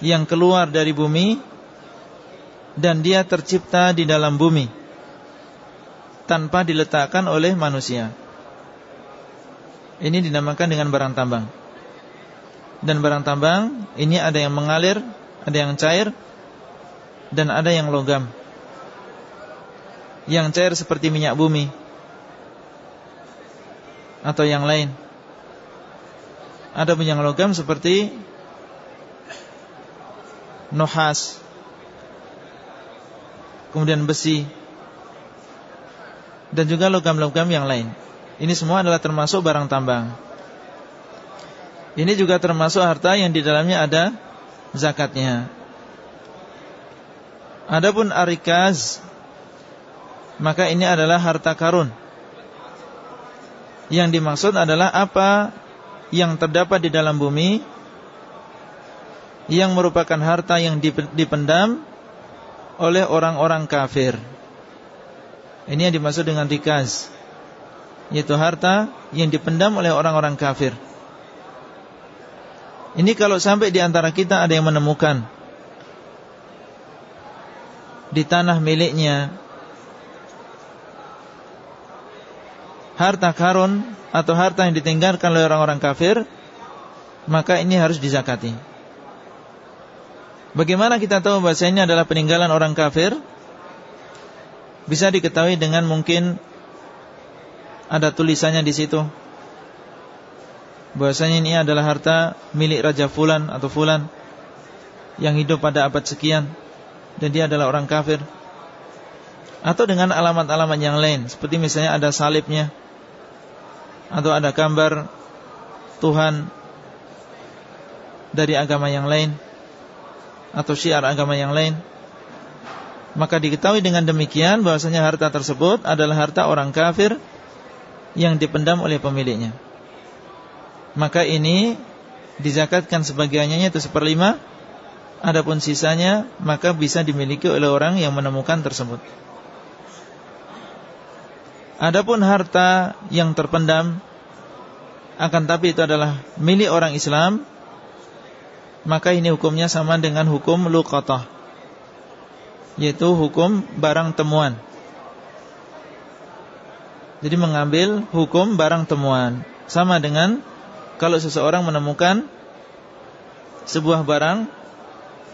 yang keluar dari bumi dan dia tercipta di dalam bumi tanpa diletakkan oleh manusia. Ini dinamakan dengan barang tambang. Dan barang tambang ini ada yang mengalir, ada yang cair dan ada yang logam. Yang cair seperti minyak bumi atau yang lain. Ada pun yang logam seperti nuhas kemudian besi dan juga logam-logam yang lain. Ini semua adalah termasuk barang tambang. Ini juga termasuk harta yang di dalamnya ada zakatnya. Adapun arikaz maka ini adalah harta karun. Yang dimaksud adalah apa yang terdapat di dalam bumi yang merupakan harta yang dipendam oleh orang-orang kafir. Ini yang dimaksud dengan rikaz Yaitu harta yang dipendam oleh orang-orang kafir Ini kalau sampai di antara kita ada yang menemukan Di tanah miliknya Harta karun atau harta yang ditinggalkan oleh orang-orang kafir Maka ini harus dizakati Bagaimana kita tahu bahasa ini adalah peninggalan orang kafir? Bisa diketahui dengan mungkin ada tulisannya di situ. Bahasanya ini adalah harta milik Raja Fulan atau Fulan yang hidup pada abad sekian dan dia adalah orang kafir. Atau dengan alamat-alamat yang lain, seperti misalnya ada salibnya atau ada gambar Tuhan dari agama yang lain atau syiar agama yang lain Maka diketahui dengan demikian bahwasanya harta tersebut adalah harta orang kafir yang dipendam oleh pemiliknya. Maka ini dizakatkan sebagiannya itu seperlima, adapun sisanya maka bisa dimiliki oleh orang yang menemukan tersebut. Adapun harta yang terpendam akan tapi itu adalah milik orang Islam, maka ini hukumnya sama dengan hukum luqatah yaitu hukum barang temuan. Jadi mengambil hukum barang temuan sama dengan kalau seseorang menemukan sebuah barang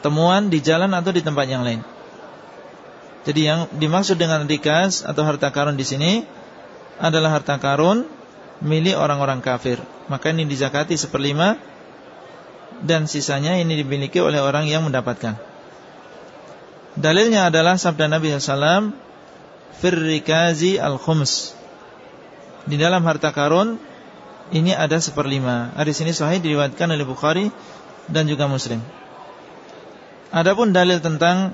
temuan di jalan atau di tempat yang lain. Jadi yang dimaksud dengan rikas atau harta karun di sini adalah harta karun milik orang-orang kafir. Maka ini dizakati seperlima dan sisanya ini dimiliki oleh orang yang mendapatkan. Dalilnya adalah sabda Nabi SAW Firrikazi al-khums Di dalam harta karun Ini ada seperlima Hadis ini sahih diriwayatkan oleh Bukhari Dan juga Muslim Adapun dalil tentang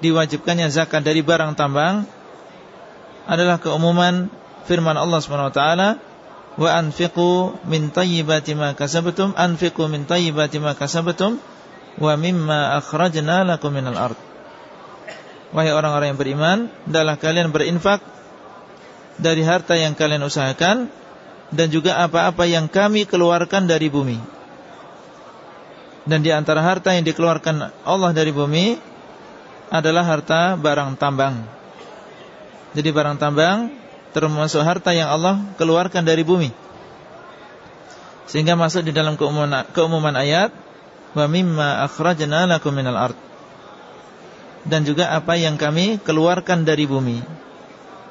Diwajibkannya zakat dari barang tambang Adalah keumuman Firman Allah SWT Wa anfiqu min tayyibati ma kasabatum Anfiqu min tayyibati ma kasabatum Wa mimma akhrajna lakum minal ard. Wahai orang-orang yang beriman Adalah kalian berinfak Dari harta yang kalian usahakan Dan juga apa-apa yang kami keluarkan dari bumi. Dan di antara harta yang dikeluarkan Allah dari bumi Adalah harta barang tambang Jadi barang tambang Termasuk harta yang Allah keluarkan dari bumi Sehingga masuk di dalam keumuman, keumuman ayat Wa mimma akhrajna lakum minal ard dan juga apa yang kami keluarkan dari bumi.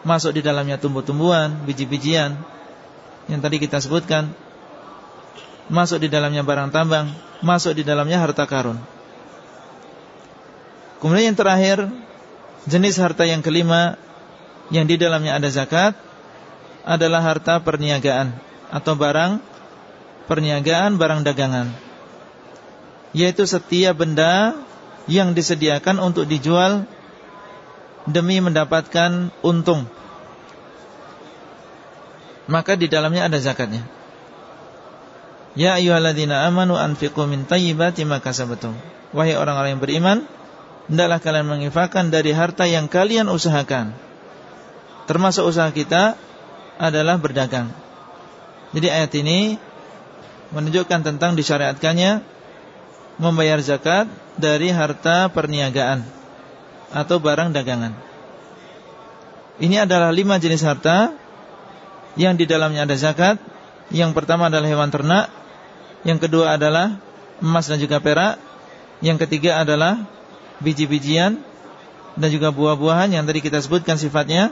Masuk di dalamnya tumbuh-tumbuhan, biji-bijian yang tadi kita sebutkan. Masuk di dalamnya barang tambang, masuk di dalamnya harta karun. Kemudian yang terakhir, jenis harta yang kelima yang di dalamnya ada zakat adalah harta perniagaan atau barang perniagaan, barang dagangan. Yaitu setiap benda yang disediakan untuk dijual demi mendapatkan untung. Maka di dalamnya ada zakatnya. Ya ayyuhalladzina amanu anfiqu min thayyibati ma. Wahai orang-orang yang beriman, hendaklah kalian menginfakkan dari harta yang kalian usahakan. Termasuk usaha kita adalah berdagang. Jadi ayat ini menunjukkan tentang disyariatkannya membayar zakat dari harta perniagaan atau barang dagangan. Ini adalah lima jenis harta yang di dalamnya ada zakat. Yang pertama adalah hewan ternak, yang kedua adalah emas dan juga perak, yang ketiga adalah biji-bijian dan juga buah-buahan yang tadi kita sebutkan sifatnya.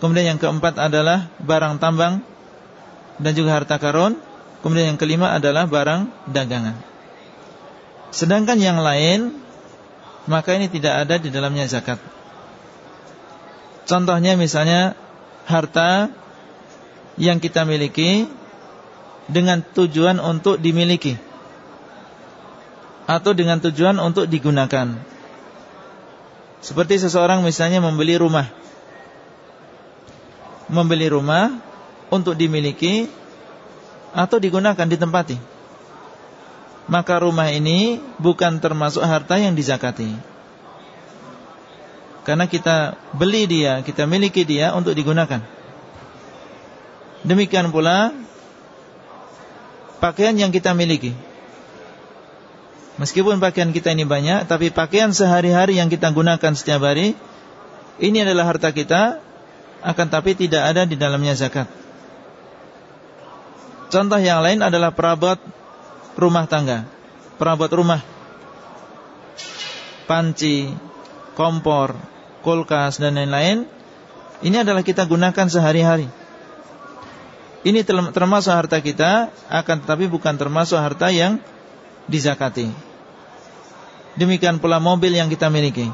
Kemudian yang keempat adalah barang tambang dan juga harta karun. Kemudian yang kelima adalah barang dagangan. Sedangkan yang lain Maka ini tidak ada di dalamnya zakat Contohnya misalnya Harta Yang kita miliki Dengan tujuan untuk dimiliki Atau dengan tujuan untuk digunakan Seperti seseorang misalnya membeli rumah Membeli rumah Untuk dimiliki Atau digunakan, ditempati maka rumah ini bukan termasuk harta yang dizakati. Karena kita beli dia, kita miliki dia untuk digunakan. Demikian pula pakaian yang kita miliki. Meskipun pakaian kita ini banyak, tapi pakaian sehari-hari yang kita gunakan setiap hari, ini adalah harta kita, akan tapi tidak ada di dalamnya zakat. Contoh yang lain adalah perabot rumah tangga, perabot rumah, panci, kompor, kulkas dan lain-lain. Ini adalah kita gunakan sehari-hari. Ini termasuk harta kita, akan tetapi bukan termasuk harta yang dizakati. Demikian pula mobil yang kita miliki.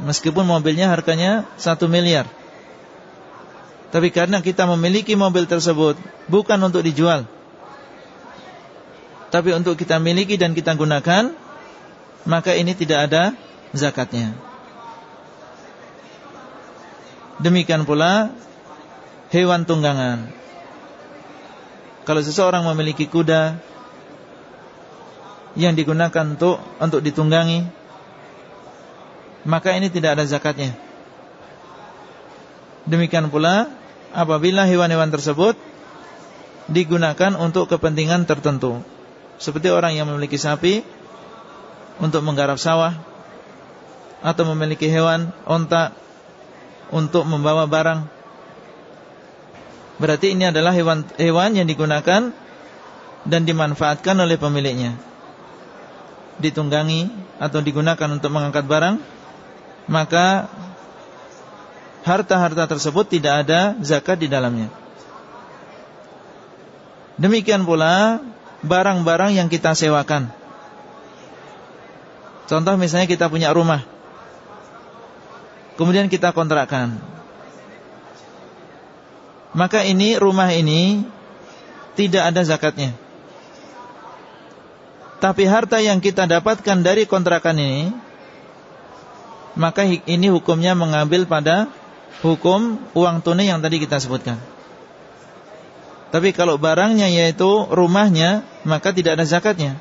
Meskipun mobilnya harganya satu miliar. Tapi karena kita memiliki mobil tersebut bukan untuk dijual, tapi untuk kita miliki dan kita gunakan maka ini tidak ada zakatnya. Demikian pula hewan tunggangan. Kalau seseorang memiliki kuda yang digunakan untuk untuk ditunggangi, maka ini tidak ada zakatnya. Demikian pula apabila hewan-hewan tersebut digunakan untuk kepentingan tertentu. Seperti orang yang memiliki sapi untuk menggarap sawah atau memiliki hewan onta untuk membawa barang. Berarti ini adalah hewan hewan yang digunakan dan dimanfaatkan oleh pemiliknya. Ditunggangi atau digunakan untuk mengangkat barang, maka harta-harta tersebut tidak ada zakat di dalamnya. Demikian pula barang-barang yang kita sewakan. Contoh misalnya kita punya rumah Kemudian kita kontrakkan Maka ini rumah ini Tidak ada zakatnya Tapi harta yang kita dapatkan dari kontrakan ini Maka ini hukumnya mengambil pada Hukum uang tunai yang tadi kita sebutkan. Tapi kalau barangnya yaitu rumahnya Maka tidak ada zakatnya.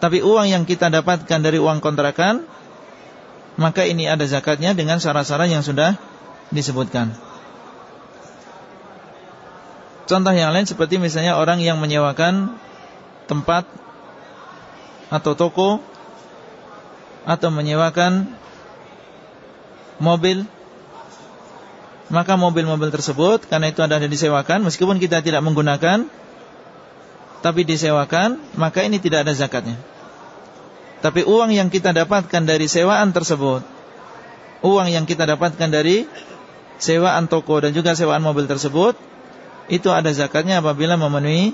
Tapi uang yang kita dapatkan dari uang kontrakan Maka ini ada zakatnya dengan syarat-syarat yang sudah disebutkan. Contoh yang lain seperti misalnya orang yang menyewakan tempat atau toko atau menyewakan mobil maka mobil-mobil tersebut karena itu ada disewakan meskipun kita tidak menggunakan tapi disewakan maka ini tidak ada zakatnya. Tapi uang yang kita dapatkan dari sewaan tersebut Uang yang kita dapatkan dari Sewaan toko dan juga sewaan mobil tersebut Itu ada zakatnya apabila memenuhi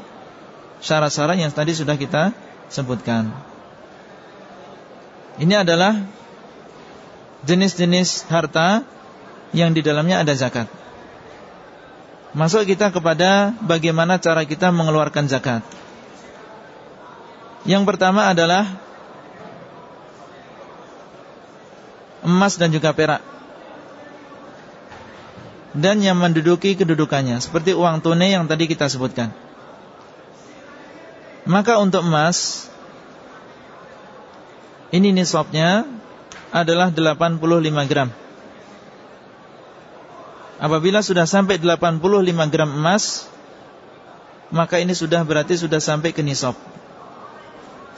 Syarat-syarat yang tadi sudah kita sebutkan. Ini adalah Jenis-jenis harta Yang di dalamnya ada zakat. Masuk kita kepada Bagaimana cara kita mengeluarkan zakat. Yang pertama adalah emas dan juga perak. Dan yang menduduki kedudukannya seperti uang tunai yang tadi kita sebutkan. Maka untuk emas ini nisabnya adalah 85 gram. Apabila sudah sampai 85 gram emas, maka ini sudah berarti sudah sampai ke nisab.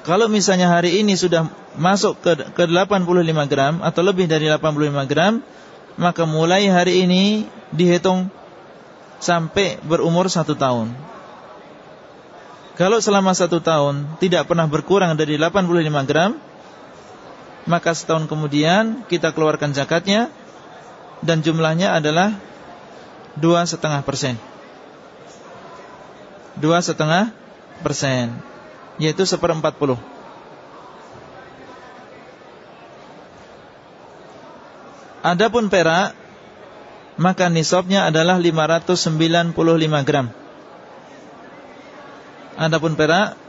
Kalau misalnya hari ini sudah masuk ke, ke 85 gram atau lebih dari 85 gram, maka mulai hari ini dihitung sampai berumur satu tahun. Kalau selama satu tahun tidak pernah berkurang dari 85 gram, maka setahun kemudian kita keluarkan zakatnya dan jumlahnya adalah dua setengah persen. Dua setengah persen yaitu seperempat puluh. Adapun perak maka nisabnya adalah 595 gram. Adapun perak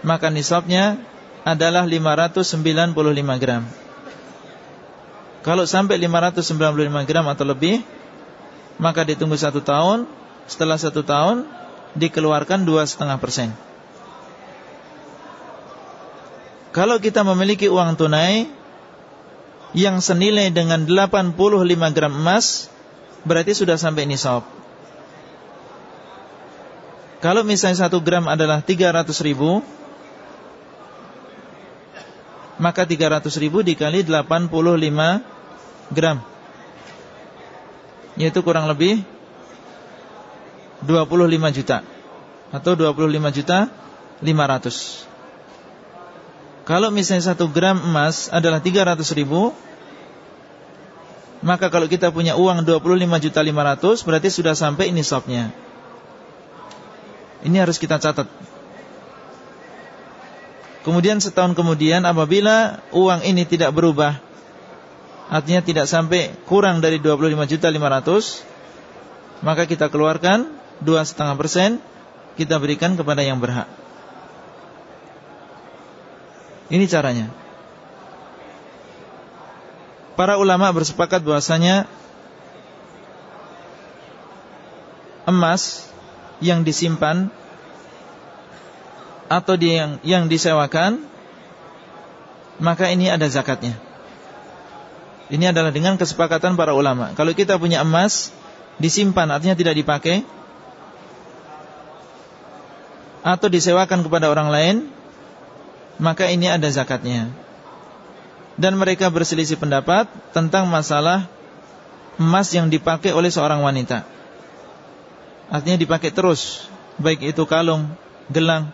maka nisabnya adalah 595 gram. Kalau sampai 595 gram atau lebih maka ditunggu satu tahun. Setelah satu tahun dikeluarkan dua setengah persen. Kalau kita memiliki uang tunai Yang senilai dengan 85 gram emas Berarti sudah sampai nisab Kalau misalnya 1 gram adalah 300 ribu Maka 300 ribu dikali 85 gram. Yaitu kurang lebih 25 juta Atau 25 juta 500 kalau misalnya satu gram emas adalah 300 ribu Maka kalau kita punya uang 25 juta 500 Berarti sudah sampai nisabnya ini harus kita catat. Kemudian setahun kemudian apabila uang ini tidak berubah Artinya tidak sampai kurang dari 25.500 Maka kita keluarkan 2,5% Kita berikan kepada yang berhak Ini caranya Para ulama bersepakat bahwasanya Emas yang disimpan atau yang yang disewakan maka ini ada zakatnya. Ini adalah dengan kesepakatan para ulama. Kalau kita punya emas disimpan artinya tidak dipakai atau disewakan kepada orang lain maka ini ada zakatnya. Dan mereka berselisih pendapat tentang masalah emas yang dipakai oleh seorang wanita. Artinya dipakai terus, baik itu kalung, gelang,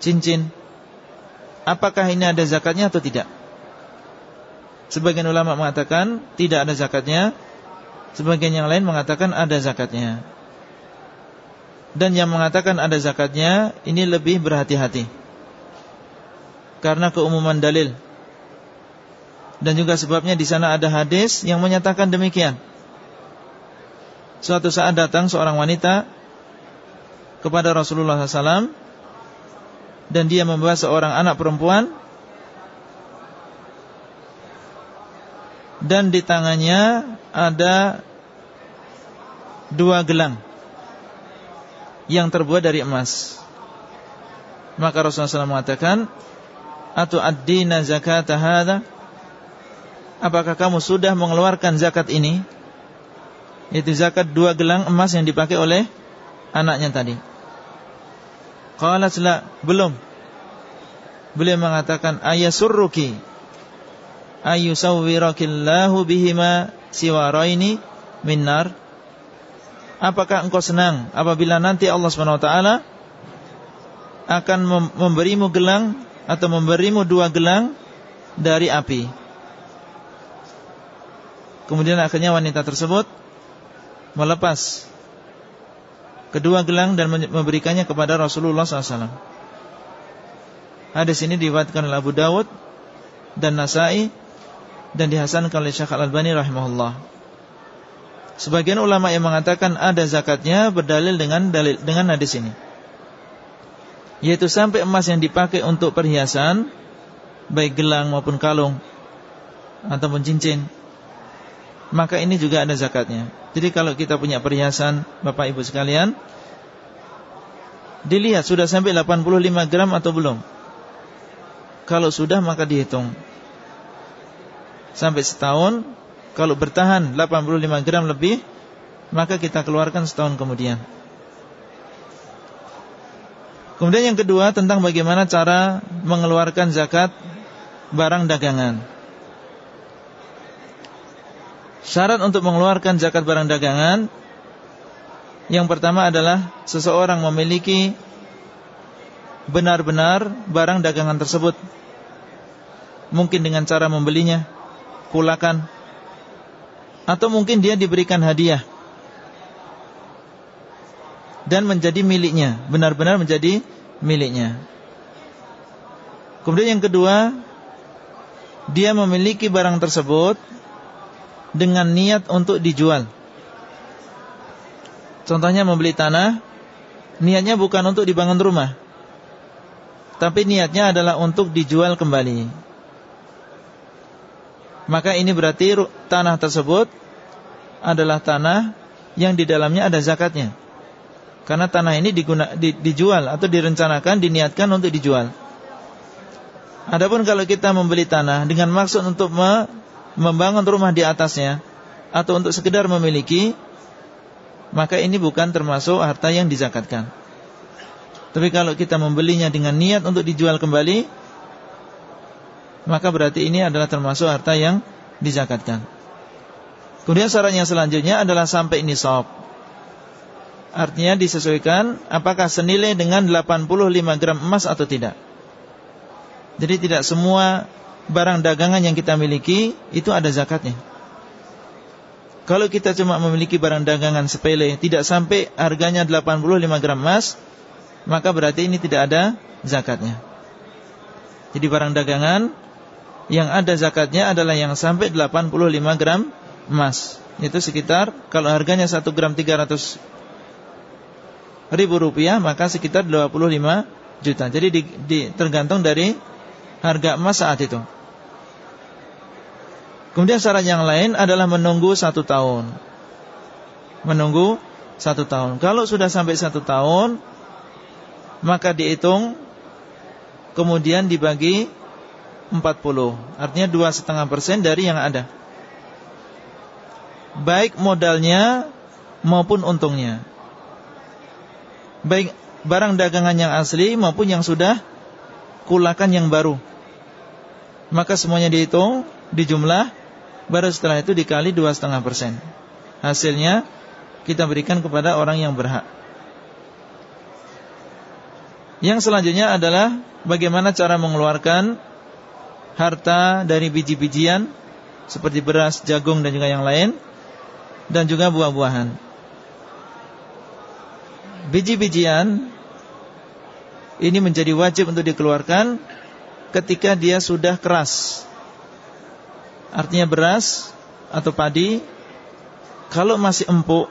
cincin. Apakah ini ada zakatnya atau tidak? Sebagian ulama mengatakan tidak ada zakatnya, sebagian yang lain mengatakan ada zakatnya. Dan yang mengatakan ada zakatnya ini lebih berhati-hati. Karena keumuman dalil dan juga sebabnya di sana ada hadis yang menyatakan demikian. Suatu saat datang seorang wanita kepada Rasulullah SAW dan dia membawa seorang anak perempuan dan di tangannya ada dua gelang yang terbuat dari emas. Maka Rasulullah SAW mengatakan, "Atu ad-dina hadha?" apakah kamu sudah mengeluarkan zakat ini? Itu zakat dua gelang emas yang dipakai oleh anaknya tadi. Qalat la, belum. Beliau mengatakan ayasurruki ayusawwirakillahu bihima siwaraini minnar. Apakah engkau senang apabila nanti Allah taala akan memberimu gelang atau memberimu dua gelang dari api? Kemudian akhirnya wanita tersebut melepas kedua gelang dan memberikannya kepada Rasulullah SAW. Hadis ini diriwayatkan oleh Abu Dawud dan Nasai dan dihasankan oleh Syekh Al-Albani rahimahullah. Sebagian ulama yang mengatakan ada zakatnya berdalil dengan dalil dengan hadis ini. Yaitu sampai emas yang dipakai untuk perhiasan baik gelang maupun kalung ataupun cincin maka ini juga ada zakatnya. Jadi kalau kita punya perhiasan Bapak Ibu sekalian Dilihat sudah sampai 85 gram atau belum? Kalau sudah maka dihitung. Sampai setahun Kalau bertahan 85 gram lebih Maka kita keluarkan setahun kemudian. Kemudian yang kedua tentang bagaimana cara mengeluarkan zakat barang dagangan Syarat untuk mengeluarkan zakat barang dagangan Yang pertama adalah Seseorang memiliki Benar-benar barang dagangan tersebut. Mungkin dengan cara membelinya Pulakan. Atau mungkin dia diberikan hadiah. Dan menjadi miliknya Benar-benar menjadi miliknya. Kemudian yang kedua Dia memiliki barang tersebut dengan niat untuk dijual. Contohnya membeli tanah, niatnya bukan untuk dibangun rumah. Tapi niatnya adalah untuk dijual kembali. Maka ini berarti tanah tersebut adalah tanah yang di dalamnya ada zakatnya. Karena tanah ini diguna, di, dijual atau direncanakan, diniatkan untuk dijual. Adapun kalau kita membeli tanah dengan maksud untuk me, membangun rumah di atasnya atau untuk sekedar memiliki maka ini bukan termasuk harta yang dizakatkan. Tapi kalau kita membelinya dengan niat untuk dijual kembali maka berarti ini adalah termasuk harta yang dizakatkan. Kemudian syarat yang selanjutnya adalah sampai nisab. Artinya disesuaikan apakah senilai dengan 85 gram emas atau tidak. Jadi tidak semua barang dagangan yang kita miliki itu ada zakatnya. Kalau kita cuma memiliki barang dagangan sepele tidak sampai harganya 85 gram emas, maka berarti ini tidak ada zakatnya. Jadi barang dagangan yang ada zakatnya adalah yang sampai 85 gram emas. Itu sekitar kalau harganya 1 gram 300 ribu rupiah maka sekitar 25 juta. Jadi di, di, tergantung dari harga emas saat itu. Kemudian syarat yang lain adalah menunggu satu tahun. Menunggu satu tahun. Kalau sudah sampai satu tahun, maka dihitung, kemudian dibagi 40. Artinya dua setengah persen dari yang ada. Baik modalnya maupun untungnya. Baik barang dagangan yang asli maupun yang sudah kulakan yang baru. Maka semuanya dihitung, dijumlah, baru setelah itu dikali dua setengah persen. Hasilnya kita berikan kepada orang yang berhak. Yang selanjutnya adalah bagaimana cara mengeluarkan harta dari biji-bijian seperti beras, jagung dan juga yang lain dan juga buah-buahan. Biji-bijian ini menjadi wajib untuk dikeluarkan ketika dia sudah keras. Artinya beras atau padi kalau masih empuk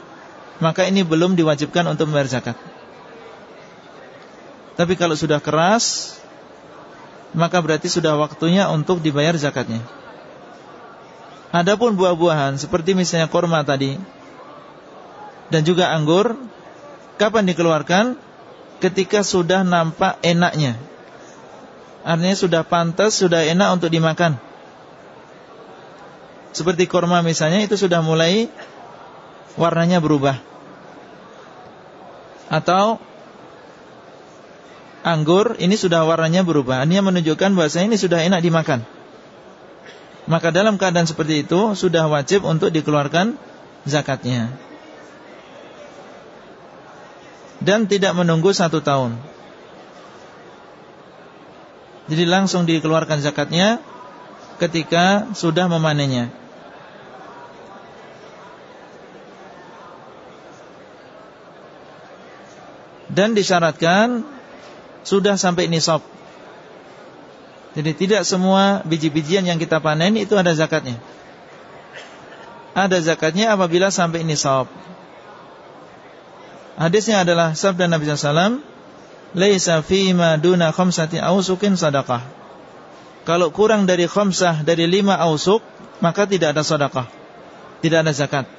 maka ini belum diwajibkan untuk membayar zakat. Tapi kalau sudah keras, maka berarti sudah waktunya untuk dibayar zakatnya. Adapun buah-buahan seperti misalnya korma tadi dan juga anggur, kapan dikeluarkan? Ketika sudah nampak enaknya. Artinya sudah pantas, sudah enak untuk dimakan. Seperti korma misalnya itu sudah mulai warnanya berubah atau anggur ini sudah warnanya berubah. Ini menunjukkan bahwa ini sudah enak dimakan. Maka dalam keadaan seperti itu sudah wajib untuk dikeluarkan zakatnya. Dan tidak menunggu satu tahun. Jadi langsung dikeluarkan zakatnya ketika sudah memanennya. dan disyaratkan sudah sampai nisab. Jadi tidak semua biji-bijian yang kita panen itu ada zakatnya. Ada zakatnya apabila sampai nisab. Hadisnya adalah sabda Nabi SAW, "Laisa ma duna khamsati ausukin sadaqah." Kalau kurang dari khamsah dari lima ausuk, maka tidak ada sedekah. Tidak ada zakat.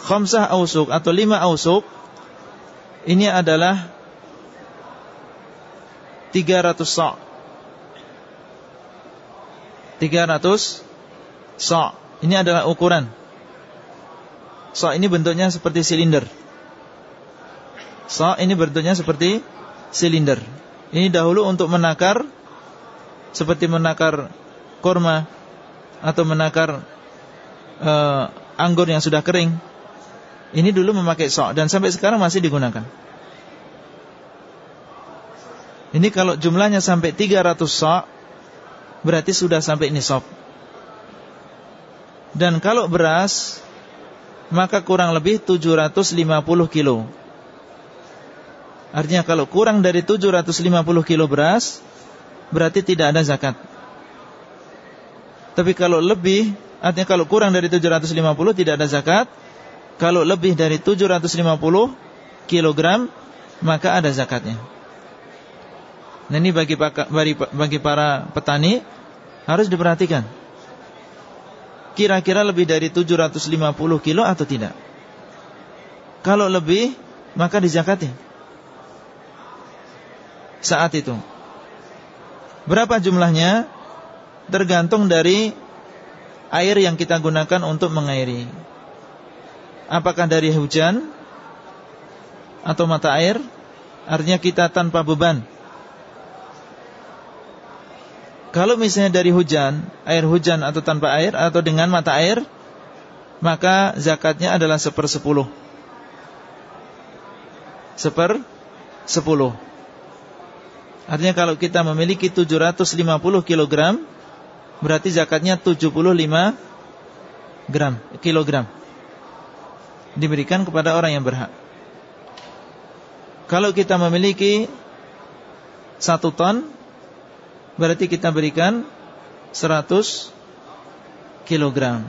Khamsah ausuk atau lima ausuk ini adalah 300 sa' 300 sa' Ini adalah ukuran Sa' ini bentuknya seperti silinder Sa' ini bentuknya seperti silinder Ini dahulu untuk menakar Seperti menakar korma Atau menakar uh, anggur yang sudah kering ini dulu memakai sok dan sampai sekarang masih digunakan. Ini kalau jumlahnya sampai 300 sok berarti sudah sampai nisab. Dan kalau beras maka kurang lebih 750 kilo. Artinya kalau kurang dari 750 kilo beras berarti tidak ada zakat. Tapi kalau lebih artinya kalau kurang dari 750 tidak ada zakat kalau lebih dari 750 kg maka ada zakatnya. Nah ini bagi, bagi para petani harus diperhatikan. Kira-kira lebih dari 750 kilo atau tidak? Kalau lebih maka dizakati. Saat itu. Berapa jumlahnya? Tergantung dari air yang kita gunakan untuk mengairi. Apakah dari hujan atau mata air? Artinya kita tanpa beban. Kalau misalnya dari hujan air hujan atau tanpa air atau dengan mata air maka zakatnya adalah seper sepuluh seper sepuluh artinya kalau kita memiliki 750 kg berarti zakatnya 75 gram kilogram diberikan kepada orang yang berhak. Kalau kita memiliki satu ton, berarti kita berikan 100 kilogram.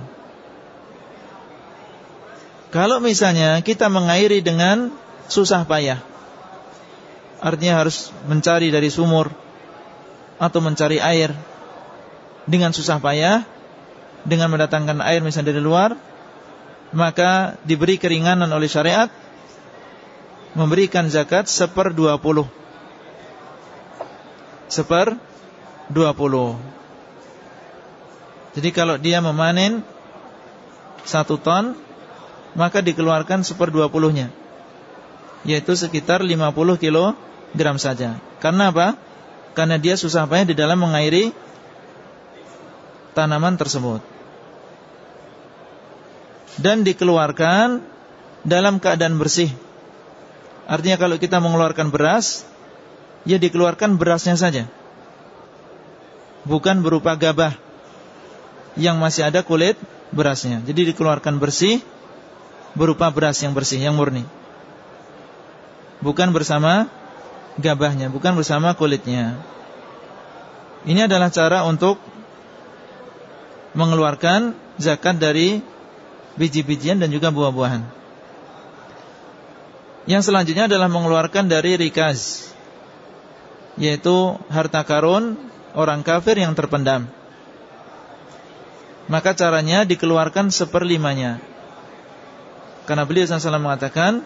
Kalau misalnya kita mengairi dengan susah payah, artinya harus mencari dari sumur atau mencari air dengan susah payah, dengan mendatangkan air misalnya dari luar, Maka diberi keringanan oleh syariat Memberikan zakat seper dua puluh. Seper dua puluh. Jadi kalau dia memanen Satu ton Maka dikeluarkan seper dua puluhnya Yaitu sekitar lima puluh kilogram saja Karena apa? Karena dia susah payah di dalam mengairi Tanaman tersebut dan dikeluarkan dalam keadaan bersih. Artinya kalau kita mengeluarkan beras, ya dikeluarkan berasnya saja. Bukan berupa gabah yang masih ada kulit berasnya. Jadi dikeluarkan bersih berupa beras yang bersih, yang murni. Bukan bersama gabahnya, bukan bersama kulitnya. Ini adalah cara untuk mengeluarkan zakat dari biji-bijian dan juga buah-buahan. Yang selanjutnya adalah mengeluarkan dari rikaz Yaitu harta karun orang kafir yang terpendam Maka caranya dikeluarkan seperlimanya Karena beliau SAW mengatakan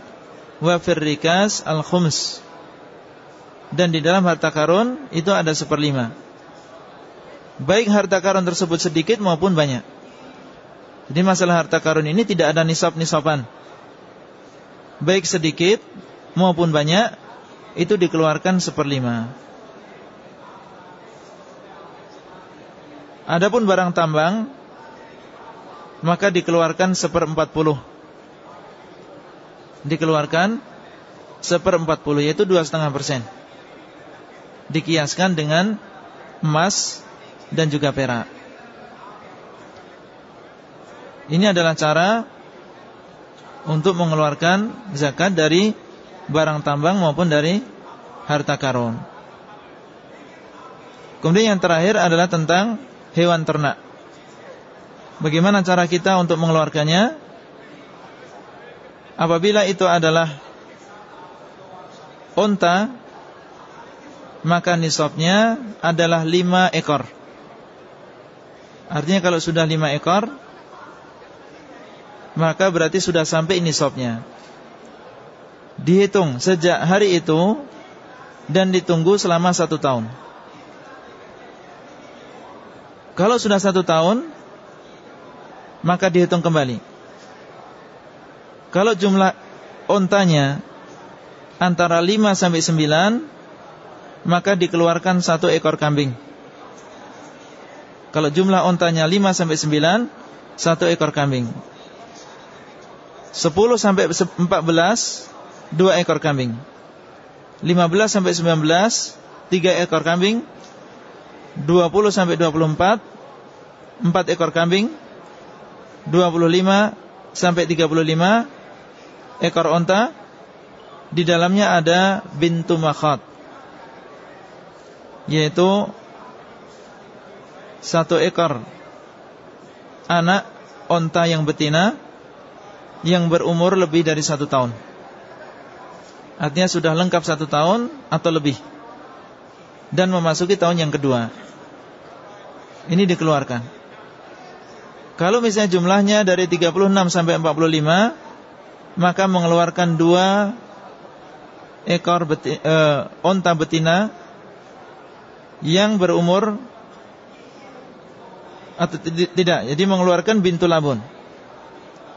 Wafir rikaz al-khums Dan di dalam harta karun itu ada seperlima Baik harta karun tersebut sedikit maupun banyak jadi masalah harta karun ini tidak ada nisab-nisaban. Baik sedikit maupun banyak itu dikeluarkan seperlima. Adapun barang tambang maka dikeluarkan seperempat puluh. Dikeluarkan seperempat puluh yaitu dua setengah persen. Dikiaskan dengan emas dan juga perak. Ini adalah cara untuk mengeluarkan zakat dari barang tambang maupun dari harta karun. Kemudian yang terakhir adalah tentang hewan ternak. Bagaimana cara kita untuk mengeluarkannya? Apabila itu adalah onta, maka nisabnya adalah lima ekor. Artinya kalau sudah lima ekor, maka berarti sudah sampai nisabnya. Dihitung sejak hari itu dan ditunggu selama satu tahun. Kalau sudah satu tahun, maka dihitung kembali. Kalau jumlah ontanya antara 5 sampai 9, maka dikeluarkan satu ekor kambing. Kalau jumlah ontanya 5 sampai 9, satu ekor kambing. 10 sampai 14 dua ekor kambing. 15 sampai 19 tiga ekor kambing. 20 sampai 24 empat ekor kambing. 25 sampai 35 ekor onta. Di dalamnya ada bintu makhat yaitu satu ekor anak onta yang betina yang berumur lebih dari satu tahun. Artinya sudah lengkap satu tahun atau lebih. Dan memasuki tahun yang kedua. Ini dikeluarkan. Kalau misalnya jumlahnya dari 36 sampai 45 Maka mengeluarkan dua ekor beti, uh, onta betina Yang berumur Atau tidak. Jadi mengeluarkan bintu labun.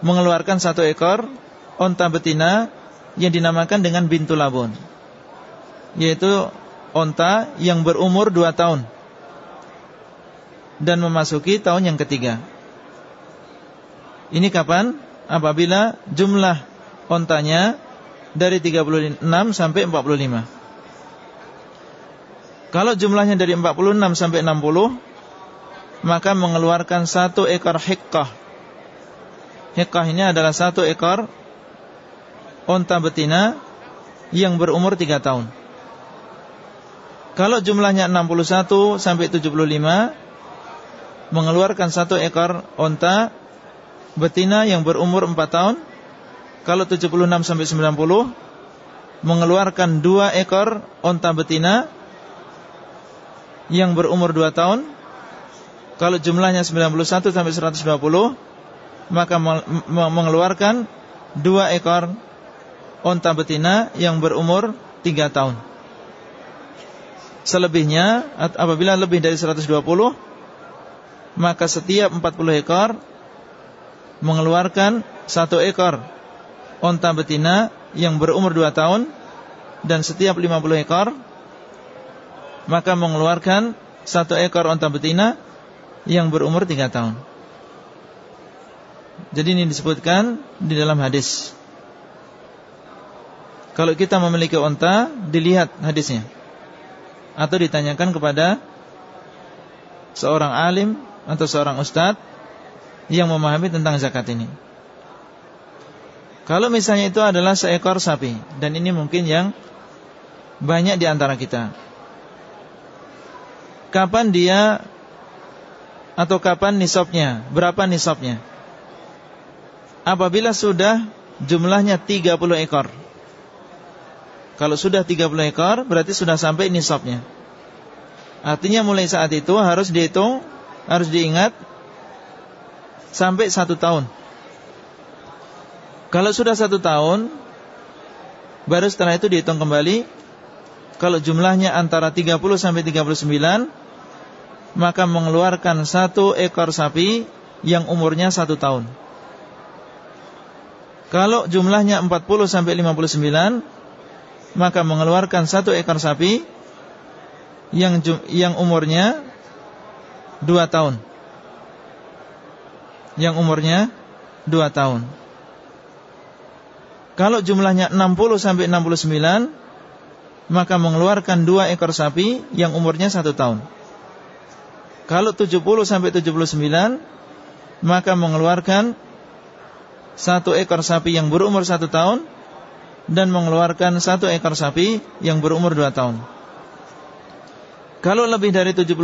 Mengeluarkan satu ekor onta betina yang dinamakan dengan bintu labun. Yaitu onta yang berumur dua tahun. Dan memasuki tahun yang ketiga. Ini kapan? apabila jumlah ontanya dari 36 sampai 45 kalau jumlahnya dari 46 sampai 60 maka mengeluarkan satu ekor hikkah. Hikah ini adalah satu ekor Onta betina Yang berumur tiga tahun. Kalau jumlahnya 61 sampai 75 Mengeluarkan satu ekor Onta betina yang berumur empat tahun. Kalau 76 sampai 90 Mengeluarkan dua ekor Onta betina Yang berumur dua tahun Kalau jumlahnya 91 sampai 120 maka mengeluarkan dua ekor onta betina yang berumur tiga tahun. Selebihnya apabila lebih dari 120 maka setiap 40 ekor mengeluarkan satu ekor onta betina yang berumur dua tahun dan setiap 50 ekor maka mengeluarkan satu ekor onta betina yang berumur tiga tahun. Jadi ini disebutkan di dalam hadis. Kalau kita memiliki onta, dilihat hadisnya. Atau ditanyakan kepada seorang alim atau seorang ustadz yang memahami tentang zakat ini. Kalau misalnya itu adalah seekor sapi dan ini mungkin yang banyak di antara kita. Kapan dia atau kapan nisabnya? Berapa nisabnya? apabila sudah jumlahnya 30 ekor. Kalau sudah 30 ekor berarti sudah sampai nisabnya. Artinya mulai saat itu harus dihitung, harus diingat sampai satu tahun. Kalau sudah satu tahun, baru setelah itu dihitung kembali. Kalau jumlahnya antara 30 sampai 39, maka mengeluarkan satu ekor sapi yang umurnya satu tahun. Kalau jumlahnya 40 sampai 59 maka mengeluarkan satu ekor sapi yang yang umurnya 2 tahun. Yang umurnya 2 tahun. Kalau jumlahnya 60 sampai 69 maka mengeluarkan dua ekor sapi yang umurnya 1 tahun. Kalau 70 sampai 79 maka mengeluarkan satu ekor sapi yang berumur satu tahun dan mengeluarkan satu ekor sapi yang berumur dua tahun. Kalau lebih dari 79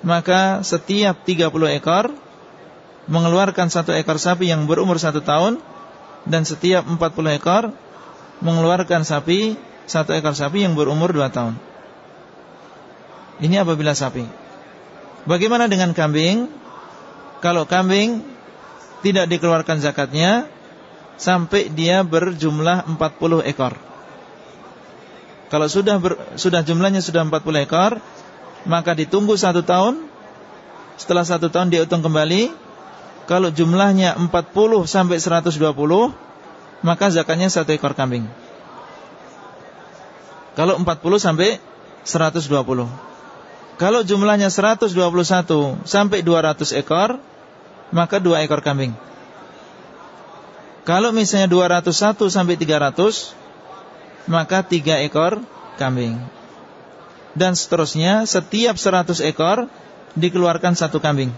maka setiap 30 ekor mengeluarkan satu ekor sapi yang berumur satu tahun dan setiap 40 ekor mengeluarkan sapi satu ekor sapi yang berumur dua tahun. Ini apabila sapi. Bagaimana dengan kambing? Kalau kambing tidak dikeluarkan zakatnya sampai dia berjumlah 40 ekor. Kalau sudah ber, sudah jumlahnya sudah 40 ekor, maka ditunggu satu tahun. Setelah satu tahun dihitung kembali. Kalau jumlahnya 40 sampai 120, maka zakatnya satu ekor kambing. Kalau 40 sampai 120. Kalau jumlahnya 121 sampai 200 ekor, maka dua ekor kambing. Kalau misalnya 201 sampai 300, maka tiga ekor kambing. Dan seterusnya, setiap 100 ekor dikeluarkan satu kambing.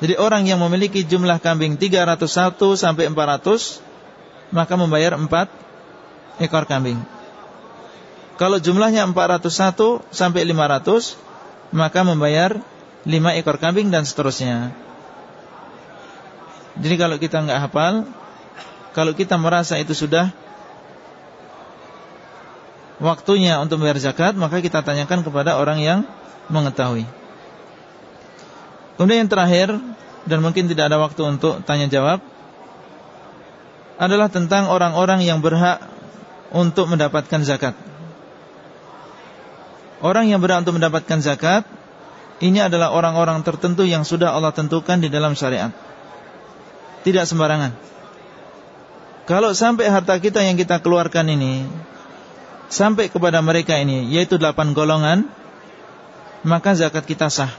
Jadi orang yang memiliki jumlah kambing 301 sampai 400, maka membayar 4 ekor kambing. Kalau jumlahnya 401 sampai 500, maka membayar lima ekor kambing dan seterusnya. Jadi kalau kita nggak hafal, kalau kita merasa itu sudah waktunya untuk membayar zakat, maka kita tanyakan kepada orang yang mengetahui. Kemudian yang terakhir dan mungkin tidak ada waktu untuk tanya jawab adalah tentang orang-orang yang berhak untuk mendapatkan zakat. Orang yang berhak untuk mendapatkan zakat ini adalah orang-orang tertentu yang sudah Allah tentukan di dalam syariat. Tidak sembarangan. Kalau sampai harta kita yang kita keluarkan ini sampai kepada mereka ini yaitu delapan golongan, maka zakat kita sah.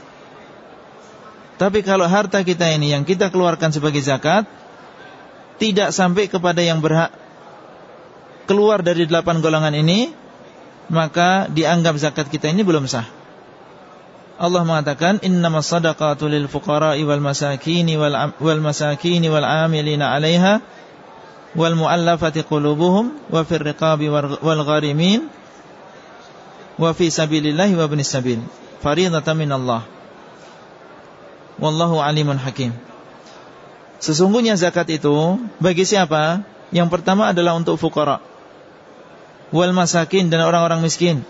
Tapi kalau harta kita ini yang kita keluarkan sebagai zakat tidak sampai kepada yang berhak keluar dari delapan golongan ini, maka dianggap zakat kita ini belum sah. Allah mengatakan innamas sadaqatu lil fuqara'i wal masakini wal, wal masakini wal amilina 'alaiha wal mu'allafati qulubuhum wa fir riqabi wal gharimin wa fi sabilillahi wa ibnis sabil fardatan min Allah wallahu alimun hakim Sesungguhnya zakat itu bagi siapa? Yang pertama adalah untuk fuqara wal masakin dan orang-orang miskin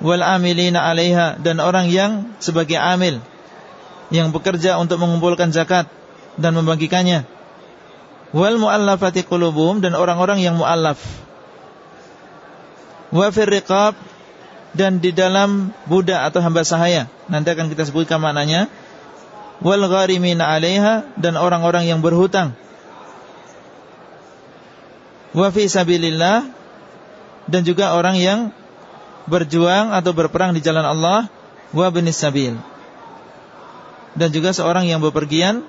wal amilina 'alaiha dan orang yang sebagai amil yang bekerja untuk mengumpulkan zakat dan membagikannya. Wal muallafati qulubuhum dan orang-orang yang muallaf. Wa fir riqab dan di dalam budak atau hamba sahaya. Nanti akan kita sebutkan maknanya. Wal gharimin 'alaiha dan orang-orang yang berhutang. Wa fi sabilillah dan juga orang yang berjuang atau berperang di jalan Allah wa binis sabil. Dan juga seorang yang bepergian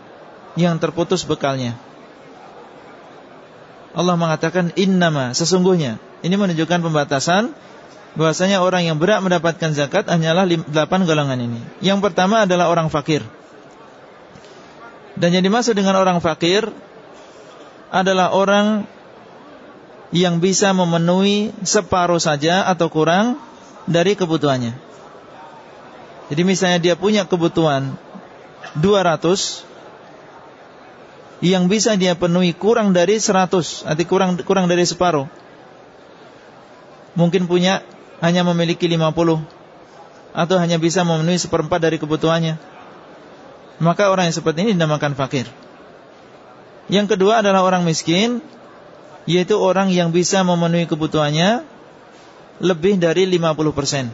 yang terputus bekalnya. Allah mengatakan innama sesungguhnya. Ini menunjukkan pembatasan bahwasanya orang yang berat mendapatkan zakat hanyalah delapan golongan ini. Yang pertama adalah orang fakir. Dan yang dimaksud dengan orang fakir adalah orang yang bisa memenuhi separuh saja atau kurang dari kebutuhannya. Jadi misalnya dia punya kebutuhan 200 yang bisa dia penuhi kurang dari 100, arti kurang kurang dari separuh. Mungkin punya hanya memiliki 50 atau hanya bisa memenuhi seperempat dari kebutuhannya. Maka orang yang seperti ini dinamakan fakir. Yang kedua adalah orang miskin, yaitu orang yang bisa memenuhi kebutuhannya lebih dari 50%.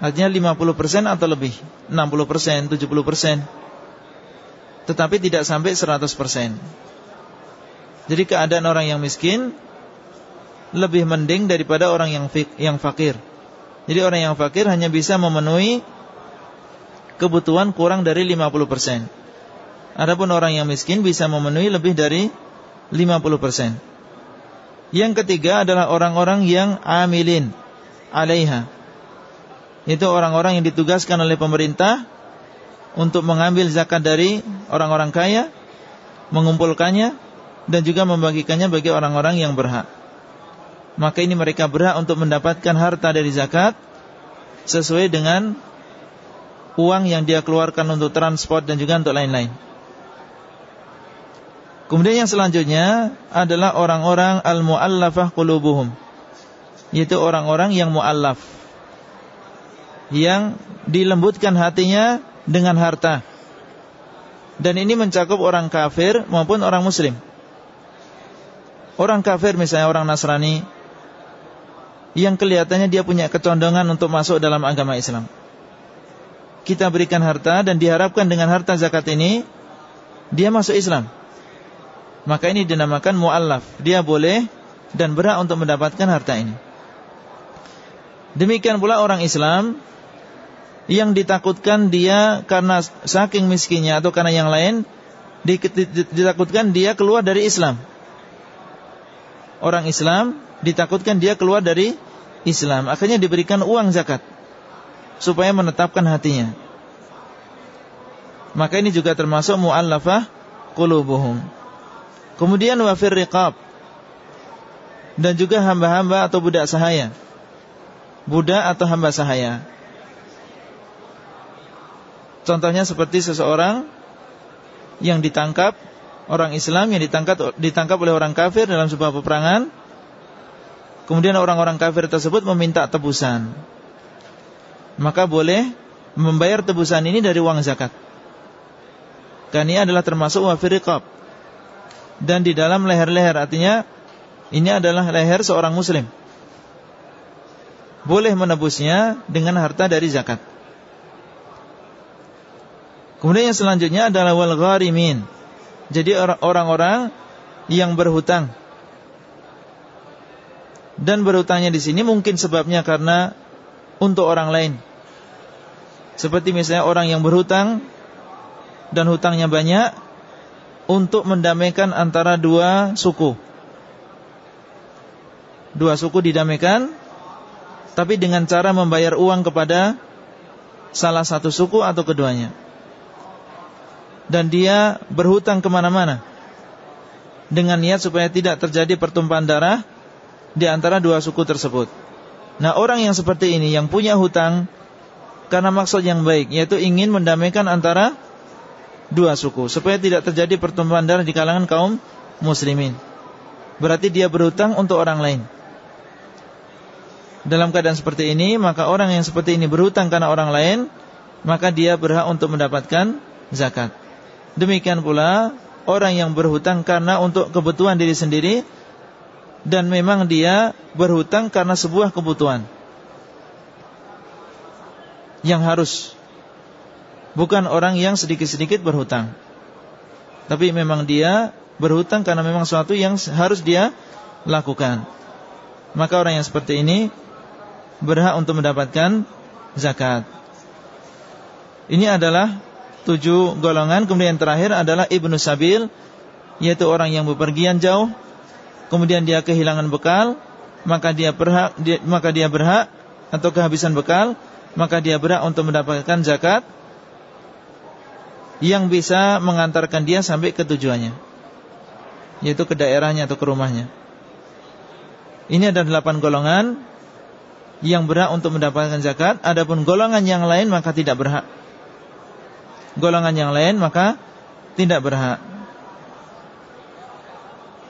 Artinya 50% atau lebih, 60%, 70% tetapi tidak sampai 100%. Jadi keadaan orang yang miskin lebih mending daripada orang yang yang fakir. Jadi orang yang fakir hanya bisa memenuhi kebutuhan kurang dari 50%. Adapun orang yang miskin bisa memenuhi lebih dari 50%. Yang ketiga adalah orang-orang yang amilin alaiha. Itu orang-orang yang ditugaskan oleh pemerintah untuk mengambil zakat dari orang-orang kaya, mengumpulkannya dan juga membagikannya bagi orang-orang yang berhak. Maka ini mereka berhak untuk mendapatkan harta dari zakat sesuai dengan uang yang dia keluarkan untuk transport dan juga untuk lain-lain. Kemudian yang selanjutnya adalah orang-orang al-muallafah qulubuhum. Yaitu orang-orang yang muallaf. Yang dilembutkan hatinya dengan harta. Dan ini mencakup orang kafir maupun orang muslim. Orang kafir misalnya orang Nasrani yang kelihatannya dia punya kecondongan untuk masuk dalam agama Islam. Kita berikan harta dan diharapkan dengan harta zakat ini dia masuk Islam. Maka ini dinamakan muallaf. Dia boleh dan berhak untuk mendapatkan harta ini. Demikian pula orang Islam yang ditakutkan dia karena saking miskinnya atau karena yang lain ditakutkan dia keluar dari Islam. Orang Islam ditakutkan dia keluar dari Islam, akhirnya diberikan uang zakat supaya menetapkan hatinya. Maka ini juga termasuk muallafah qulubuhum. Kemudian wafir riqab dan juga hamba-hamba atau budak sahaya. Budak atau hamba sahaya. Contohnya seperti seseorang yang ditangkap orang Islam yang ditangkap ditangkap oleh orang kafir dalam sebuah peperangan. Kemudian orang-orang kafir tersebut meminta tebusan. Maka boleh membayar tebusan ini dari uang zakat. Dan ini adalah termasuk wafir riqab. Dan di dalam leher-leher artinya ini adalah leher seorang muslim. Boleh menebusnya dengan harta dari zakat. Kemudian yang selanjutnya adalah wal gharimin. Jadi orang-orang yang berhutang. Dan berhutangnya di sini mungkin sebabnya karena untuk orang lain. Seperti misalnya orang yang berhutang dan hutangnya banyak untuk mendamaikan antara dua suku. Dua suku didamaikan tapi dengan cara membayar uang kepada salah satu suku atau keduanya dan dia berhutang ke mana-mana dengan niat supaya tidak terjadi pertumpahan darah di antara dua suku tersebut. Nah orang yang seperti ini yang punya hutang karena maksud yang baik yaitu ingin mendamaikan antara dua suku supaya tidak terjadi pertumpahan darah di kalangan kaum muslimin. Berarti dia berhutang untuk orang lain. Dalam keadaan seperti ini maka orang yang seperti ini berhutang karena orang lain maka dia berhak untuk mendapatkan zakat. Demikian pula orang yang berhutang karena untuk kebutuhan diri sendiri dan memang dia berhutang karena sebuah kebutuhan yang harus bukan orang yang sedikit-sedikit berhutang. Tapi memang dia berhutang karena memang suatu yang harus dia lakukan. Maka orang yang seperti ini berhak untuk mendapatkan zakat. Ini adalah tujuh golongan. Kemudian yang terakhir adalah ibnu sabil, yaitu orang yang bepergian jauh, kemudian dia kehilangan bekal, maka dia berhak, dia, maka dia berhak atau kehabisan bekal, maka dia berhak untuk mendapatkan zakat yang bisa mengantarkan dia sampai ke tujuannya. Yaitu ke daerahnya atau ke rumahnya. Ini ada delapan golongan yang berhak untuk mendapatkan zakat. Adapun golongan yang lain maka tidak berhak. Golongan yang lain maka tidak berhak.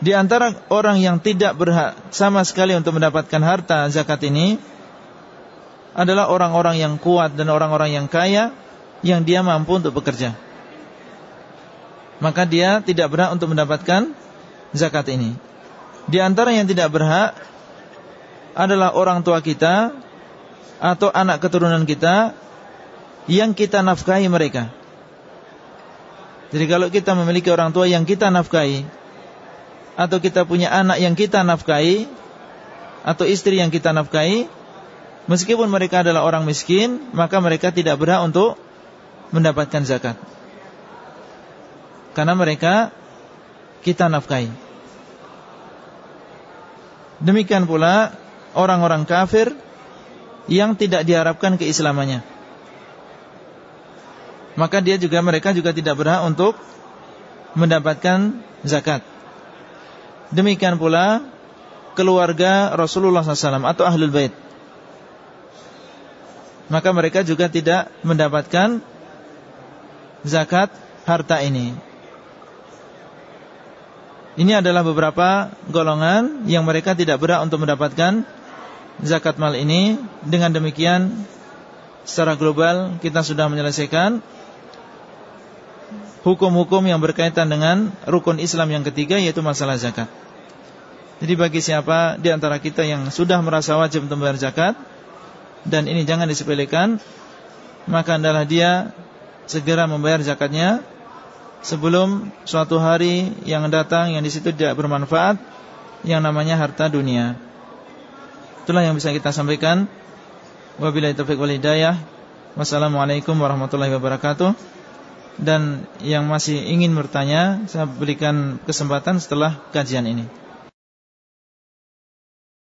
Di antara orang yang tidak berhak sama sekali untuk mendapatkan harta zakat ini adalah orang-orang yang kuat dan orang-orang yang kaya yang dia mampu untuk bekerja maka dia tidak berhak untuk mendapatkan zakat ini. Di antara yang tidak berhak adalah orang tua kita atau anak keturunan kita yang kita nafkahi mereka. Jadi kalau kita memiliki orang tua yang kita nafkahi atau kita punya anak yang kita nafkahi atau istri yang kita nafkahi, meskipun mereka adalah orang miskin, maka mereka tidak berhak untuk mendapatkan zakat karena mereka kita nafkahi. Demikian pula orang-orang kafir yang tidak diharapkan keislamannya. Maka dia juga mereka juga tidak berhak untuk mendapatkan zakat. Demikian pula keluarga Rasulullah SAW atau ahlul bait. Maka mereka juga tidak mendapatkan zakat harta ini. Ini adalah beberapa golongan yang mereka tidak berhak untuk mendapatkan zakat mal ini. Dengan demikian secara global kita sudah menyelesaikan hukum-hukum yang berkaitan dengan rukun Islam yang ketiga yaitu masalah zakat. Jadi bagi siapa di antara kita yang sudah merasa wajib untuk membayar zakat dan ini jangan disepelekan, maka adalah dia segera membayar zakatnya sebelum suatu hari yang datang yang di situ tidak bermanfaat yang namanya harta dunia. Itulah yang bisa kita sampaikan. Wabillahi taufiq wal hidayah. Wassalamualaikum warahmatullahi wabarakatuh. Dan yang masih ingin bertanya, saya berikan kesempatan setelah kajian ini.